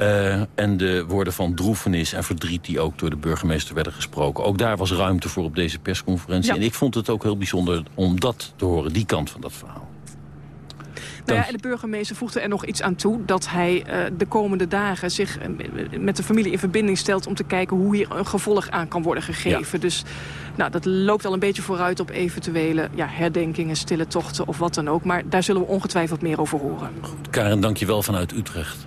Uh, en de woorden van droefenis en verdriet die ook door de burgemeester werden gesproken. Ook daar was ruimte voor op deze persconferentie. Ja. En ik vond het ook heel bijzonder om dat te horen, die kant van dat verhaal. Nou ja, en de burgemeester voegde er nog iets aan toe... dat hij uh, de komende dagen zich uh, met de familie in verbinding stelt... om te kijken hoe hier een gevolg aan kan worden gegeven. Ja. Dus nou, dat loopt al een beetje vooruit op eventuele ja, herdenkingen, stille tochten of wat dan ook. Maar daar zullen we ongetwijfeld meer over horen. Goed, Karen, dank je wel vanuit Utrecht.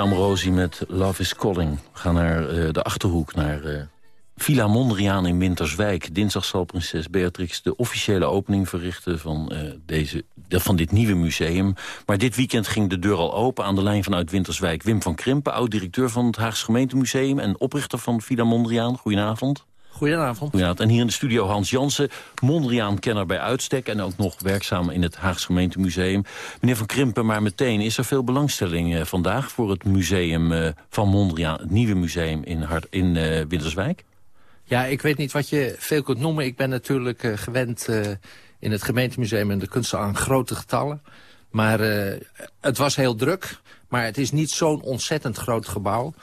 Amrosi met Love is Calling. We gaan naar uh, de Achterhoek, naar uh, Villa Mondriaan in Winterswijk. Dinsdag zal prinses Beatrix de officiële opening verrichten van, uh, deze, de, van dit nieuwe museum. Maar dit weekend ging de deur al open aan de lijn vanuit Winterswijk. Wim van Krimpen, oud-directeur van het Haagse Gemeentemuseum... en oprichter van Villa Mondriaan. Goedenavond. Goedenavond. Goedenavond. En hier in de studio Hans Jansen, Mondriaan-kenner bij uitstek... en ook nog werkzaam in het Haagse Gemeentemuseum. Meneer Van Krimpen, maar meteen, is er veel belangstelling eh, vandaag... voor het museum eh, van Mondriaan, het nieuwe museum in, Hart, in uh, Winterswijk? Ja, ik weet niet wat je veel kunt noemen. Ik ben natuurlijk uh, gewend uh, in het gemeentemuseum en de kunsten aan grote getallen. Maar uh, het was heel druk. Maar het is niet zo'n ontzettend groot gebouw.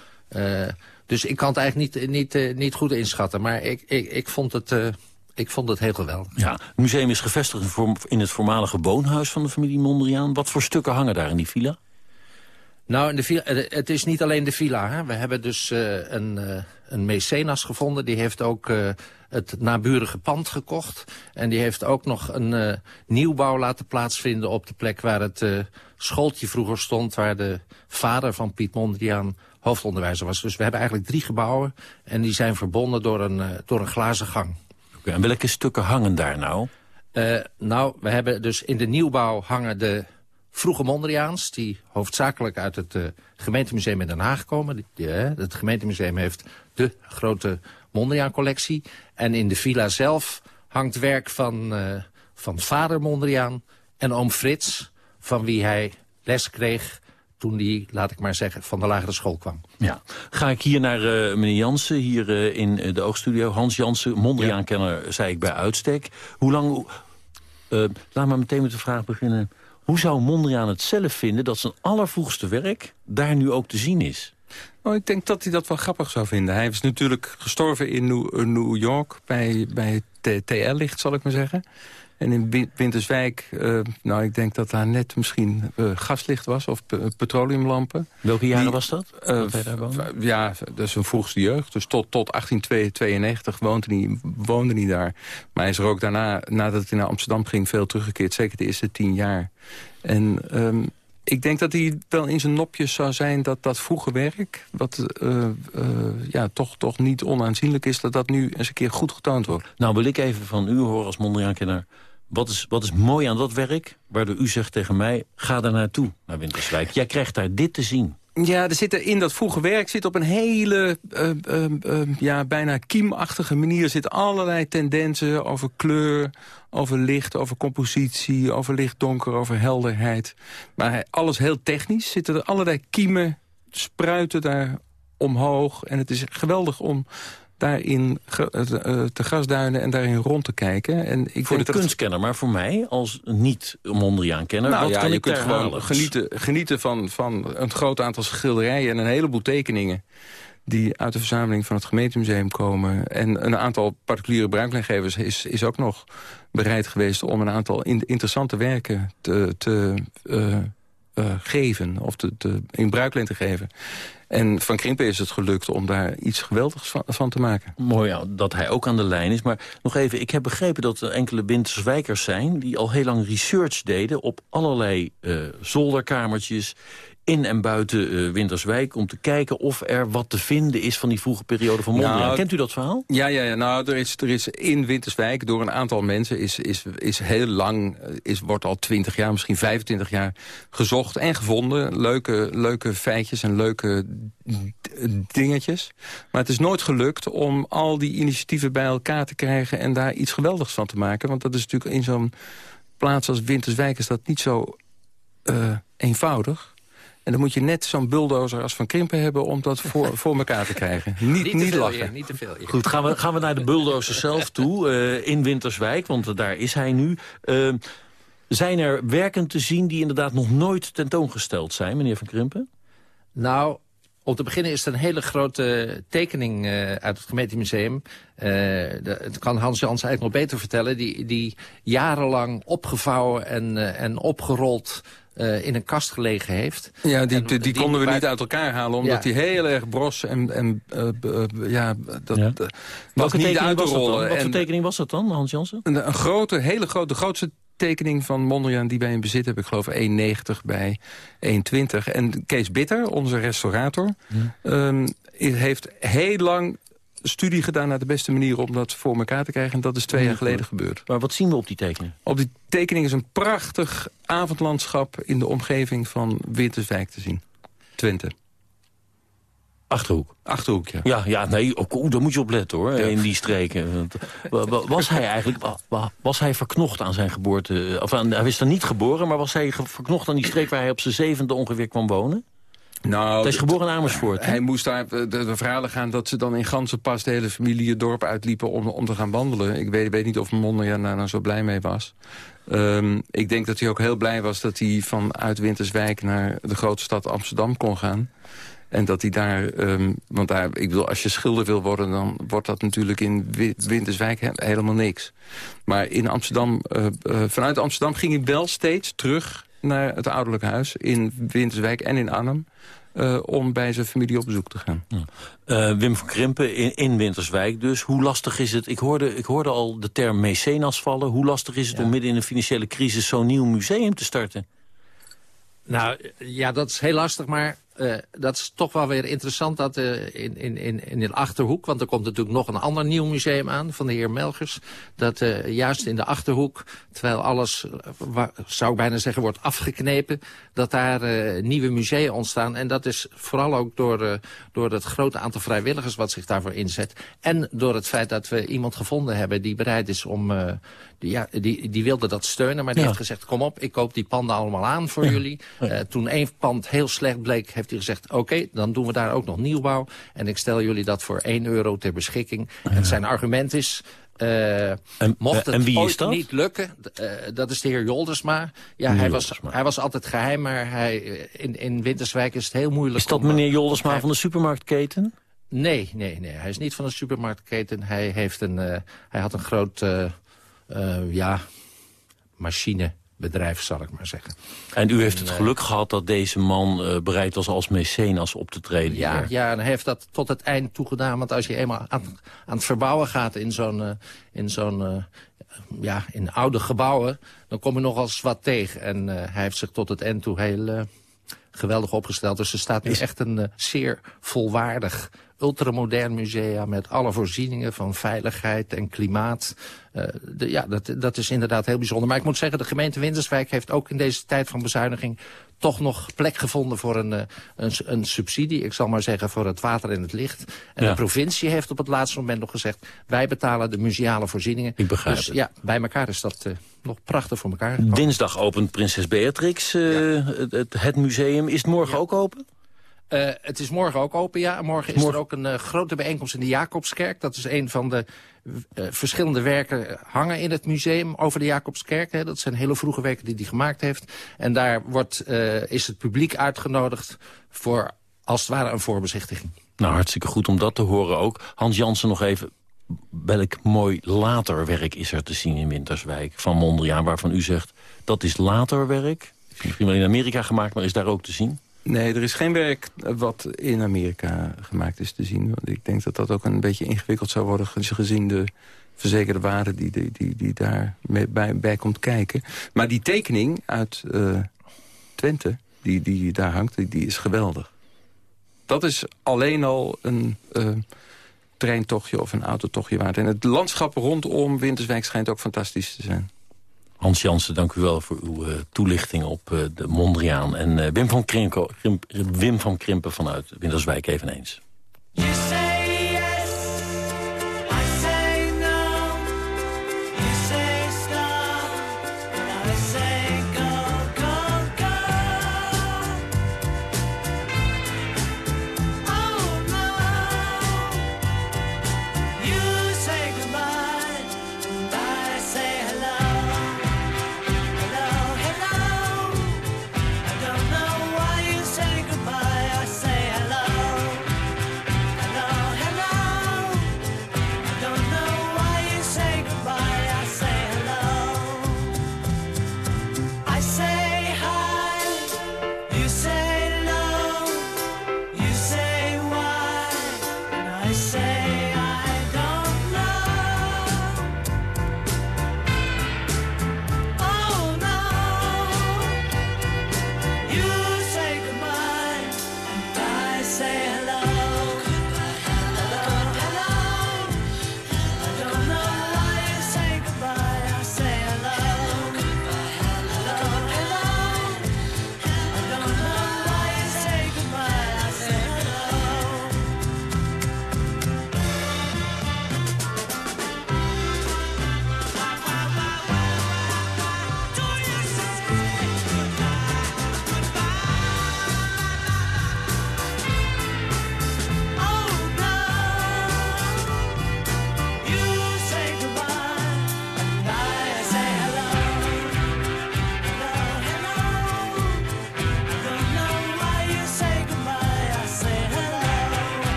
Dus ik kan het eigenlijk niet, niet, niet goed inschatten. Maar ik, ik, ik, vond het, ik vond het heel geweldig. Ja, het museum is gevestigd in het voormalige woonhuis van de familie Mondriaan. Wat voor stukken hangen daar in die villa? Nou, in de villa, het is niet alleen de villa. Hè. We hebben dus uh, een, uh, een mecenas gevonden. Die heeft ook uh, het naburige pand gekocht. En die heeft ook nog een nieuwbouw laten plaatsvinden... op de plek waar het schooltje vroeger stond... waar de vader van Piet Mondriaan hoofdonderwijzer was. Dus we hebben eigenlijk drie gebouwen. En die zijn verbonden door een, door een glazen gang. Okay, en welke stukken hangen daar nou? nou, we hebben dus in de nieuwbouw hangen de vroege Mondriaans... die hoofdzakelijk uit het uh, gemeentemuseum in Den Haag komen. Die, het gemeentemuseum heeft de grote Mondriaan-collectie. En in de villa zelf hangt werk van, uh, van vader Mondriaan en oom Frits... van wie hij les kreeg toen hij, laat ik maar zeggen, van de lagere school kwam. Ja. Ga ik hier naar uh, meneer Jansen, hier uh, in de oogstudio. Hans Jansen, Mondriaan-kenner, ja. zei ik bij uitstek. Hoe lang... Uh, laat maar meteen met de vraag beginnen. Hoe zou Mondriaan het zelf vinden dat zijn allervroegste werk daar nu ook te zien is? Nou, ik denk dat hij dat wel grappig zou vinden. Hij is natuurlijk gestorven in New, New York bij, bij TL-licht, zal ik maar zeggen. En in Winterswijk, uh, nou, ik denk dat daar net misschien uh, gaslicht was of petroleumlampen. Welke jaren Die, was dat? Uh, ja, dat is een vroegste jeugd. Dus tot, tot 1892 woonde hij, woonde hij daar. Maar hij is er ook daarna, nadat hij naar Amsterdam ging, veel teruggekeerd. Zeker de eerste tien jaar. En um, ik denk dat hij wel in zijn nopjes zou zijn dat dat vroege werk... wat uh, uh, ja, toch, toch niet onaanzienlijk is, dat dat nu eens een keer goed getoond wordt. Nou wil ik even van u horen als Mondriaan-kenner... Wat is, wat is mooi aan dat werk, waardoor u zegt tegen mij... ga daar naartoe, naar Winterswijk. Jij krijgt daar dit te zien. Ja, er zit in dat vroege werk zit op een hele, uh, uh, uh, ja, bijna kiemachtige manier... zit allerlei tendensen over kleur, over licht, over compositie... over licht-donker, over helderheid. Maar alles heel technisch. Zitten er allerlei kiemen, spruiten daar omhoog. En het is geweldig om daarin te grasduinen en daarin rond te kijken. En ik voor de kunstkenner, maar voor mij als niet-Mondriaan-kenner... Nou, wat ja, kan je ik kunt gewoon genieten, genieten van, van een groot aantal schilderijen... en een heleboel tekeningen die uit de verzameling van het gemeentemuseum komen. En een aantal particuliere bruikleengevers is, is ook nog bereid geweest... om een aantal in, interessante werken te, te uh, uh, geven, of te, te, in bruikleen te geven. En Van Krimpen is het gelukt om daar iets geweldigs van, te maken. Mooi dat hij ook aan de lijn is. Maar nog even, ik heb begrepen dat er enkele winterswijkers zijn... die al heel lang research deden op allerlei uh, zolderkamertjes in en buiten uh, Winterswijk... om te kijken of er wat te vinden is van die vroege periode van Mondriaan. Nou, Kent u dat verhaal? Ja, ja, ja. nou, er is, er is in Winterswijk door een aantal mensen... is, is, is heel lang, is, wordt al 20 jaar, misschien 25 jaar gezocht en gevonden. Leuke, leuke feitjes en leuke dingetjes. Maar het is nooit gelukt om al die initiatieven bij elkaar te krijgen... en daar iets geweldigs van te maken. Want dat is natuurlijk in zo'n plaats als Winterswijk... is dat niet zo uh, eenvoudig. En dan moet je net zo'n bulldozer als Van Krimpen hebben... om dat voor, voor elkaar te krijgen. Niet, niet, niet veel, lachen. Ja, niet te veel. Ja. Goed, gaan we, gaan we naar de bulldozer zelf toe. Uh, in Winterswijk, want daar is hij nu. Uh, zijn er werken te zien die inderdaad nog nooit tentoongesteld zijn, meneer Van Krimpen? Nou, om te beginnen is het een hele grote tekening uh, uit het gemeentemuseum. Uh, de, het kan Hans Jans eigenlijk nog beter vertellen. Die, die jarenlang opgevouwen en, uh, en opgerold uh, in een kast gelegen heeft. Ja, die, die, die konden we niet uit elkaar halen, omdat ja. die heel erg bros en, en uh, uh, ja, dat ja. was niet uit te rollen. Wat voor tekening was dat dan, Hans Jansen? Een, een grote, hele grote, de grootste tekening van Mondriaan die wij in bezit hebben. Ik geloof 1,90 bij 1,20. En Kees Bitter, onze restaurator, ja. um, heeft heel lang studie gedaan naar de beste manier om dat voor elkaar te krijgen. En dat is twee jaar geleden gebeurd. Maar wat zien we op die tekening? Op die tekening is een prachtig avondlandschap in de omgeving van Winterswijk te zien. Twente. Achterhoek. Achterhoek, ja. Ja, ja nee, oeh, daar moet je op letten hoor, in die streken. Was hij eigenlijk wa- wa- was hij verknocht aan zijn geboorte? Of aan, hij is dan niet geboren, maar was hij verknocht aan die streek... waar hij op zijn zevende ongeveer kwam wonen? Nou, Hij is geboren in Amersfoort. Hij moest daar de, de verhalen gaan dat ze dan in Gansenpas de hele familie het dorp uitliepen om, om te gaan wandelen. Ik weet, weet niet of Mondriaan daar nou zo blij mee was. Ehm, ik denk dat hij ook heel blij was dat hij vanuit Winterswijk naar de grote stad Amsterdam kon gaan. En dat hij daar, ehm, want daar, ik bedoel, als je schilder wil worden... dan wordt dat natuurlijk in Wi- Winterswijk he- helemaal niks. Maar in Amsterdam, eh, eh, vanuit Amsterdam ging hij wel steeds terug naar het ouderlijk huis... in Winterswijk en in Arnhem, eh, om bij zijn familie op bezoek te gaan. Eh, Wim van Krimpen in, in Winterswijk dus. Hoe lastig is het? Ik hoorde, ik hoorde al de term mecenas vallen. Hoe lastig is het om midden in een financiële crisis... zo'n nieuw museum te starten? Nou, ja, dat is heel lastig, maar eh, dat is toch wel weer interessant dat eh, in, in, in, in de Achterhoek... want er komt natuurlijk nog een ander nieuw museum aan van de heer Melgers... dat eh, juist in de Achterhoek, terwijl alles, zou ik bijna zeggen, wordt afgeknepen... dat daar nieuwe musea ontstaan. En dat is vooral ook door, door het grote aantal vrijwilligers wat zich daarvoor inzet. En door het feit dat we iemand gevonden hebben die bereid is om... die, ja, die, die wilde dat steunen, maar die Ja. heeft gezegd... kom op, ik koop die panden allemaal aan voor jullie. Eh, toen één pand heel slecht bleek, heeft hij gezegd... oké, dan doen we daar ook nog nieuwbouw. En ik stel jullie dat voor 1 euro ter beschikking. En zijn argument is... eh, mocht het eh, en wie is ooit dat? niet lukken, dat is de heer Joldersma. Ja, hij was, hij was altijd geheim, maar hij, in, in Winterswijk is het heel moeilijk. Is dat om, meneer Joldersma hij- van de supermarktketen? Nee, nee, nee. Hij is niet van de supermarktketen. Hij, heeft een, hij had een groot eh, ja, machinebedrijf, zal ik maar zeggen. En u heeft het eh, geluk gehad dat deze man eh, bereid was als mecenas op te treden. Ja, hier. ja, en hij heeft dat tot het eind toegedaan. Want als je eenmaal aan, aan het verbouwen gaat in zo'n... in zo'n ja, in oude gebouwen, dan kom je nog eens wat tegen. En hij heeft zich tot het eind toe heel geweldig opgesteld. Dus er staat nu echt een zeer volwaardig ultramodern museum... met alle voorzieningen van veiligheid en klimaat. Eh, de, ja, dat, dat is inderdaad heel bijzonder. Maar ik moet zeggen, de gemeente Winterswijk heeft ook in deze tijd van bezuiniging... toch nog plek gevonden voor een, eh, een, een subsidie. Ik zal maar zeggen voor het water en het licht. En Ja. de provincie heeft op het laatste moment nog gezegd... wij betalen de museale voorzieningen. Ik begrijp dus het. ja, bij elkaar is dat eh, nog prachtig voor elkaar. Dinsdag opent Prinses Beatrix het museum. Is het morgen ook open? Eh, het is morgen ook open, ja. Morgen is er ook een eh, grote bijeenkomst in de Jacobskerk. Dat is een van de eh, verschillende werken hangen in het museum over de Jacobskerk. Hè. Dat zijn hele vroege werken die hij gemaakt heeft. En daar wordt, is het publiek uitgenodigd voor, als het ware, een voorbezichtiging. Nou, hartstikke goed om dat te horen ook. Hans Jansen nog even. Welk mooi laterwerk is er te zien in Winterswijk van Mondriaan... waarvan u zegt, dat is laterwerk? Misschien wel in Amerika gemaakt, maar is daar ook te zien? Nee, er is geen werk wat in Amerika gemaakt is te zien. Want ik denk dat dat ook een beetje ingewikkeld zou worden... ge- gezien de verzekerde waarde die, die, die, daar bij, komt kijken. Maar die tekening uit eh, Twente, die, die daar hangt, die, is geweldig. Dat is alleen al een eh, treintochtje of een autotochtje waard. En het landschap rondom Winterswijk schijnt ook fantastisch te zijn. Hans Jansen, dank u wel voor uw eh, toelichting op eh, de Mondriaan. En eh, Wim, van Krimko, Krimp- Wim van Krimpen vanuit Winterswijk eveneens.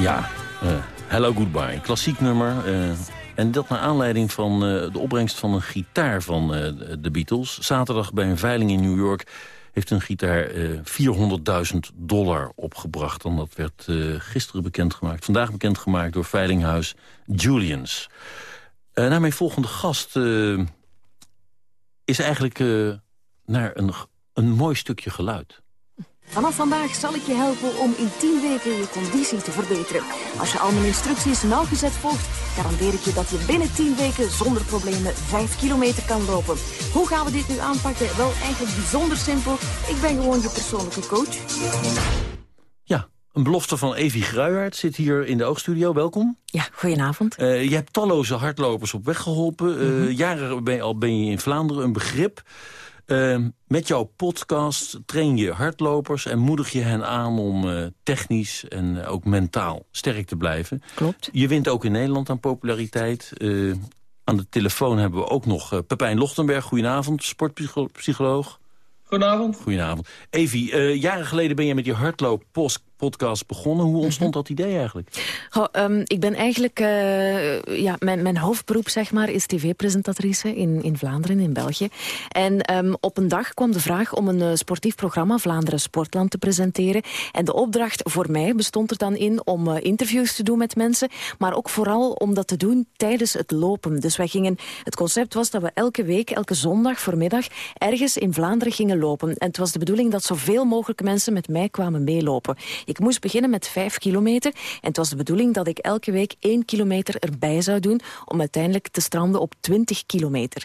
Ja, uh, Hello Goodbye. Klassiek nummer. Uh, en dat naar aanleiding van uh, de opbrengst van een gitaar van de Beatles. Zaterdag bij een veiling in New York heeft een gitaar 400.000 dollar opgebracht. En dat werd gisteren bekendgemaakt. Vandaag bekendgemaakt door veilinghuis Julians. naar mijn volgende gast is eigenlijk naar een, een mooi stukje geluid. Vanaf vandaag zal ik je helpen om in 10 weken je conditie te verbeteren. Als je al mijn instructies nauwgezet volgt, garandeer ik je dat je binnen 10 weken zonder problemen 5 kilometer kan lopen. Hoe gaan we dit nu aanpakken? Wel, eigenlijk bijzonder simpel. Ik ben gewoon je persoonlijke coach. Ja, een belofte van Evi Gruijaert zit hier in de oogstudio. Welkom. Ja, goedenavond. Uh, je hebt talloze hardlopers op weg geholpen. Uh, mm -hmm. Jaren ben je, al ben je in Vlaanderen een begrip. Uh, met jouw podcast train je hardlopers en moedig je hen aan om uh, technisch en ook mentaal sterk te blijven. Klopt. Je wint ook in Nederland aan populariteit. Uh, aan de telefoon hebben we ook nog uh, Pepijn Lochtenberg. Goedenavond, sportpsycholoog. Goedenavond. Goedenavond. Evi, jaren geleden ben je met je hardloop podcast begonnen. Hoe ontstond dat idee eigenlijk? Um, ik ben eigenlijk... Uh, ja, mijn, mijn hoofdberoep zeg maar, is tv-presentatrice in, in Vlaanderen, in België. En um, op een dag kwam de vraag om een uh, sportief programma Vlaanderen Sportland te presenteren. En de opdracht voor mij bestond er dan in om uh, interviews te doen met mensen. Maar ook vooral om dat te doen tijdens het lopen. Dus wij gingen... Het concept was dat we elke week, elke zondag voormiddag... ergens in Vlaanderen gingen lopen. En het was de bedoeling dat zoveel mogelijk mensen met mij kwamen meelopen. Ik moest beginnen met vijf kilometer. En het was de bedoeling dat ik elke week één kilometer erbij zou doen... om uiteindelijk te stranden op 20 kilometer.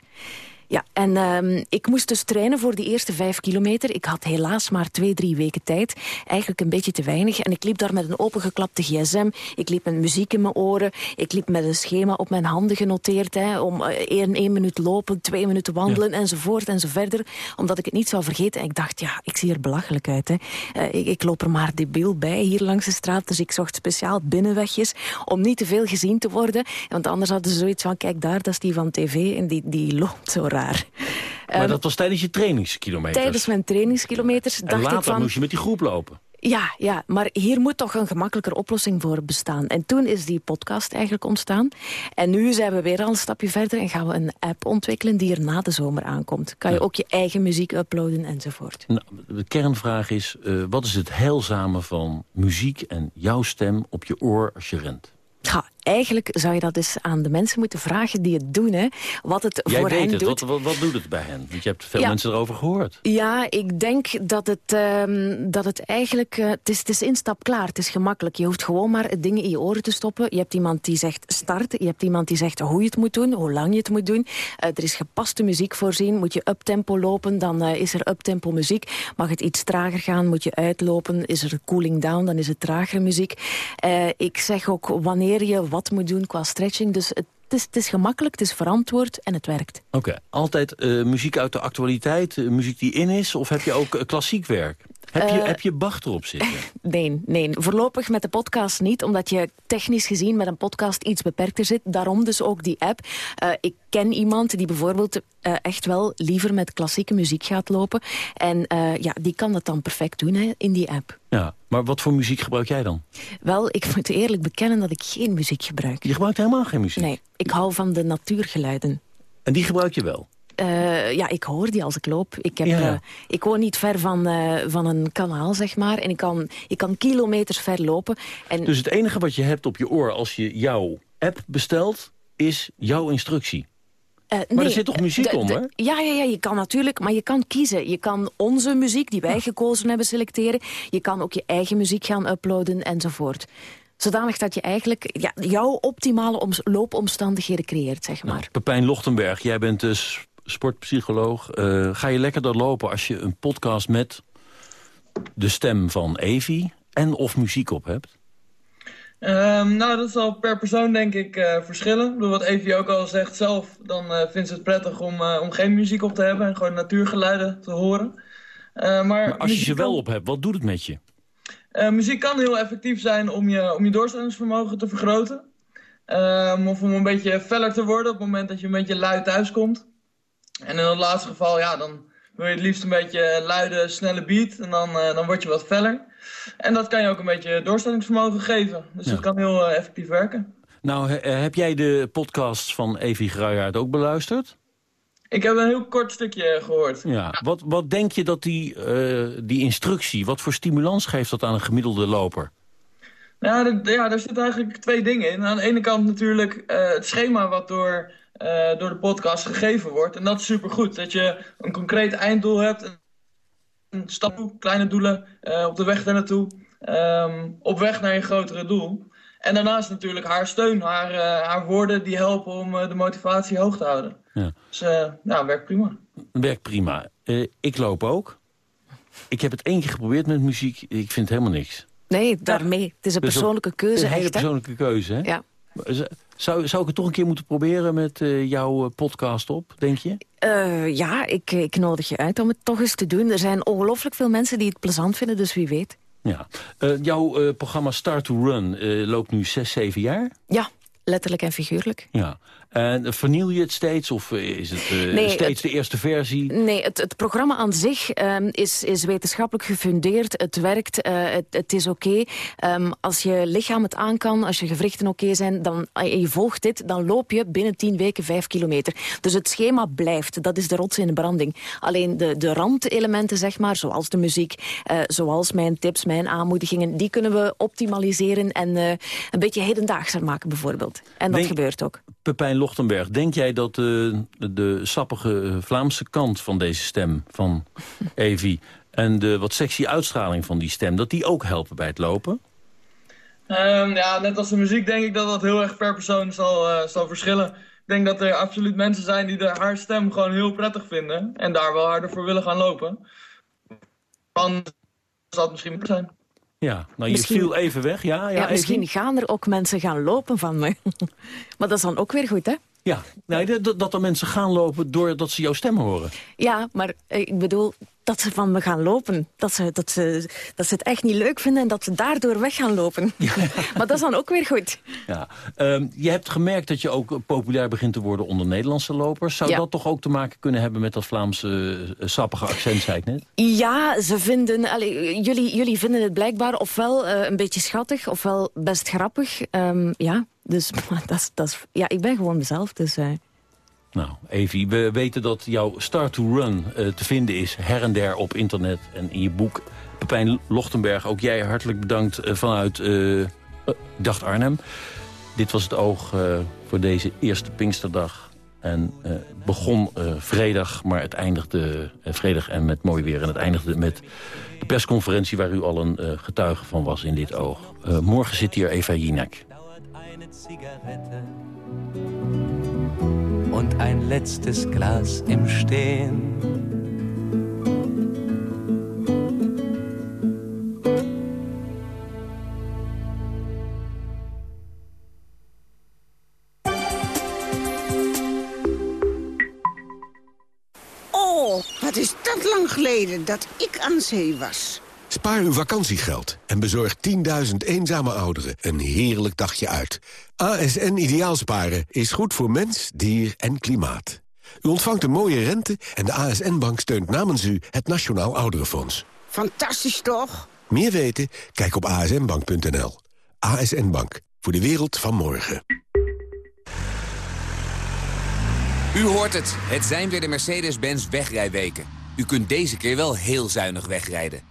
Ja, en um, ik moest dus trainen voor die eerste vijf kilometer. Ik had helaas maar twee, drie weken tijd. Eigenlijk een beetje te weinig. En ik liep daar met een opengeklapte gsm. Ik liep met muziek in mijn oren. Ik liep met een schema op mijn handen genoteerd. Hè, om één, één minuut lopen, twee minuten wandelen ja. enzovoort en zo verder. Omdat ik het niet zou vergeten. En ik dacht, ja, ik zie er belachelijk uit. Hè. Uh, ik, ik loop er maar debiel bij hier langs de straat. Dus ik zocht speciaal binnenwegjes om niet te veel gezien te worden. Want anders hadden ze zoiets van, kijk daar, dat is die van tv en die, die loopt zo raar. Maar um, dat was tijdens je trainingskilometers? Tijdens mijn trainingskilometers en dacht later ik van... moest je met die groep lopen? Ja, ja, maar hier moet toch een gemakkelijker oplossing voor bestaan. En toen is die podcast eigenlijk ontstaan. En nu zijn we weer al een stapje verder en gaan we een app ontwikkelen die er na de zomer aankomt. Kan je ja. ook je eigen muziek uploaden enzovoort. Nou, de kernvraag is, uh, wat is het heilzame van muziek en jouw stem op je oor als je rent? Ja, eigenlijk zou je dat dus aan de mensen moeten vragen die het doen. Hè. Wat het Jij voor weet hen het. doet. Wat, wat, wat, doet het bij hen? Want je hebt veel ja. mensen erover gehoord. Ja, ik denk dat het, um, dat het eigenlijk... Uh, het, is, het is instapklaar, het is gemakkelijk. Je hoeft gewoon maar dingen in je oren te stoppen. Je hebt iemand die zegt start. Je hebt iemand die zegt hoe je het moet doen, hoe lang je het moet doen. Uh, er is gepaste muziek voorzien. Moet je uptempo lopen, dan uh, is er uptempo muziek. Mag het iets trager gaan, moet je uitlopen. Is er cooling down, dan is het tragere muziek. ik zeg ook wanneer je wat moet doen qua stretching. Dus het is, het is gemakkelijk, het is verantwoord en het werkt. Oké, altijd uh, muziek uit de actualiteit, uh, muziek die in is? Of heb je ook uh, klassiek werk? Heb je, uh, heb je Bach erop zitten? Nee, nee, voorlopig met de podcast niet. Omdat je technisch gezien met een podcast iets beperkter zit. Daarom dus ook die app. Uh, ik ken iemand die bijvoorbeeld uh, echt wel liever met klassieke muziek gaat lopen. En ja, die kan dat dan perfect doen hè, in die app. Ja, maar wat voor muziek gebruik jij dan? Wel, ik moet eerlijk bekennen dat ik geen muziek gebruik. Je gebruikt helemaal geen muziek? Nee, ik hou van de natuurgeluiden. En die gebruik je wel? Uh, ja, ik hoor die als ik loop. Ik, heb, ja. uh, ik woon niet ver van, uh, van een kanaal, zeg maar. En ik kan, ik kan kilometers ver lopen. En... Dus het enige wat je hebt op je oor als je jouw app bestelt... is jouw instructie? Uh, maar nee, er zit toch muziek onder? De, ja, ja, ja, je kan natuurlijk, maar je kan kiezen. Je kan onze muziek, die wij gekozen hebben, selecteren. Je kan ook je eigen muziek gaan uploaden, enzovoort. Zodanig dat je eigenlijk ja, jouw optimale loopomstandigheden creëert, zeg maar. Nou, Pepijn Lochtenberg, jij bent dus sportpsycholoog. Uh, ga je lekkerder lopen als je een podcast met de stem van Evi en of muziek op hebt? Um, nou, dat zal per persoon denk ik uh, verschillen. Door wat Evie ook al zegt zelf, dan uh, vindt ze het prettig om, uh, om geen muziek op te hebben en gewoon natuurgeluiden te horen. maar, maar als je ze wel op hebt, wat doet het met je? muziek kan heel effectief zijn om je, om je doorzettingsvermogen te vergroten. Um, of om een beetje feller te worden op het moment dat je een beetje luid thuis komt. En in dat laatste geval, ja, dan wil je het liefst een beetje luide, snelle beat. En dan, uh, dan word je wat feller. En dat kan je ook een beetje doorstellingsvermogen geven. Dus Ja. dat kan heel eh, effectief werken. Nou, he- eh, heb jij de podcast van Evi Gruijaard ook beluisterd? Ik heb een heel kort stukje gehoord. Ja. Wat, wat denk je dat die, eh, die instructie, wat voor stimulans geeft dat aan een gemiddelde loper? Er- ja, daar zitten eigenlijk twee dingen in. Aan de ene kant natuurlijk eh, het schema wat door, eh, door de podcast gegeven wordt. En dat is supergoed. Dat je een concreet einddoel hebt. Een stap, kleine doelen eh, op de weg daar naartoe. ehm, op weg naar je grotere doel. En daarnaast natuurlijk haar steun, haar, eh, haar woorden die helpen om eh, de motivatie hoog te houden. Ja. Dus eh ja, werkt prima. Werkt prima. Eh, ik loop ook. Ik heb het één keer geprobeerd met muziek. Ik vind helemaal niks. Nee, daarmee. Het is een Dus persoonlijke keuze Een hele echt, hè? persoonlijke keuze, hè? Ja. Zou, zou ik het toch een keer moeten proberen met eh, jouw eh, podcast op, denk je? Eh, ja, ik, ik nodig je uit om het toch eens te doen. Er zijn ongelooflijk veel mensen die het plezant vinden, dus wie weet. Ja. Jouw programma Start to Run loopt nu 6, 7 jaar. Ja, letterlijk en figuurlijk. Ja. En eh, vernieuw je het steeds of eh, is het eh, Nee, steeds de eerste versie? Nee, het, het programma aan zich ehm, is, is wetenschappelijk gefundeerd. Het werkt, het, het is oké. Ehm, als je lichaam het aan kan, als je gewrichten oké zijn... Dan, en je volgt dit, dan loop je binnen tien weken vijf kilometer. Dus het schema blijft. Dat is de rots in de branding. Alleen de, de randelementen, zeg maar, zoals de muziek... zoals mijn tips, mijn aanmoedigingen... die kunnen we optimaliseren en een beetje hedendaagser maken, bijvoorbeeld. En dat Denk- gebeurt ook. Pepijn Lochtenberg, denk jij dat eh, de sappige eh, Vlaamse kant van deze stem van Evi... en de wat sexy uitstraling van die stem, dat die ook helpen bij het lopen? Ehm, ja, net als de muziek denk ik dat dat heel erg per persoon zal, eh, zal verschillen. Ik denk dat er absoluut mensen zijn die de, haar stem gewoon heel prettig vinden. En daar wel harder voor willen gaan lopen. Dan zal het misschien moeten zijn. Ja, nou je Misschien- viel even weg. Ja, ja, Ja, misschien gaan er ook mensen gaan lopen van me. maar dat is dan ook weer goed, hè? Ja, nee, dat- dat, dat er mensen gaan lopen doordat ze jouw stem horen. Ja, maar eh, ik bedoel dat ze van me gaan lopen. Dat ze, dat, ze, dat ze het echt niet leuk vinden en dat ze daardoor weg gaan lopen. maar dat is dan ook weer goed. Ja. Ehm, je hebt gemerkt dat je ook populair begint te worden onder Nederlandse lopers. Zou Ja. dat toch ook te maken kunnen hebben met dat Vlaamse eh, sappige accent, zei ik net? Ja, ze vinden, allee, jullie, jullie vinden het blijkbaar ofwel eh, een beetje schattig, ofwel best grappig. Ehm, ja, dus maar dat, ja, ik ben gewoon mezelf. Dus, eh, Nou, Evi, we weten dat jouw Start to Run eh, te vinden is her en der op internet en in je boek. Pepijn Lochtenberg, ook jij hartelijk bedankt eh, vanuit eh, Dacht Arnhem. Dit was het oog voor deze eerste Pinksterdag. En het begon vrijdag, maar het eindigde vrijdag en met mooi weer. En het eindigde met de persconferentie waar u al een getuige van was in dit oog. Morgen zit hier Eva Jinek. Und ein letztes Glas im Stehen. Oh, wat is dat lang geleden dat ik aan zee was. Spaar uw vakantiegeld en bezorg 10.000 eenzame ouderen een heerlijk dagje uit. ASN Ideaalsparen is goed voor mens, dier en klimaat. U ontvangt een mooie rente en de ASN-bank steunt namens u het Nationaal Ouderenfonds. Fantastisch toch? Meer weten? Kijk op asnbank.nl. ASN Bank, voor de wereld van morgen. U hoort het. Het zijn weer de Mercedes-Benz wegrijweken. U kunt deze keer wel heel zuinig wegrijden.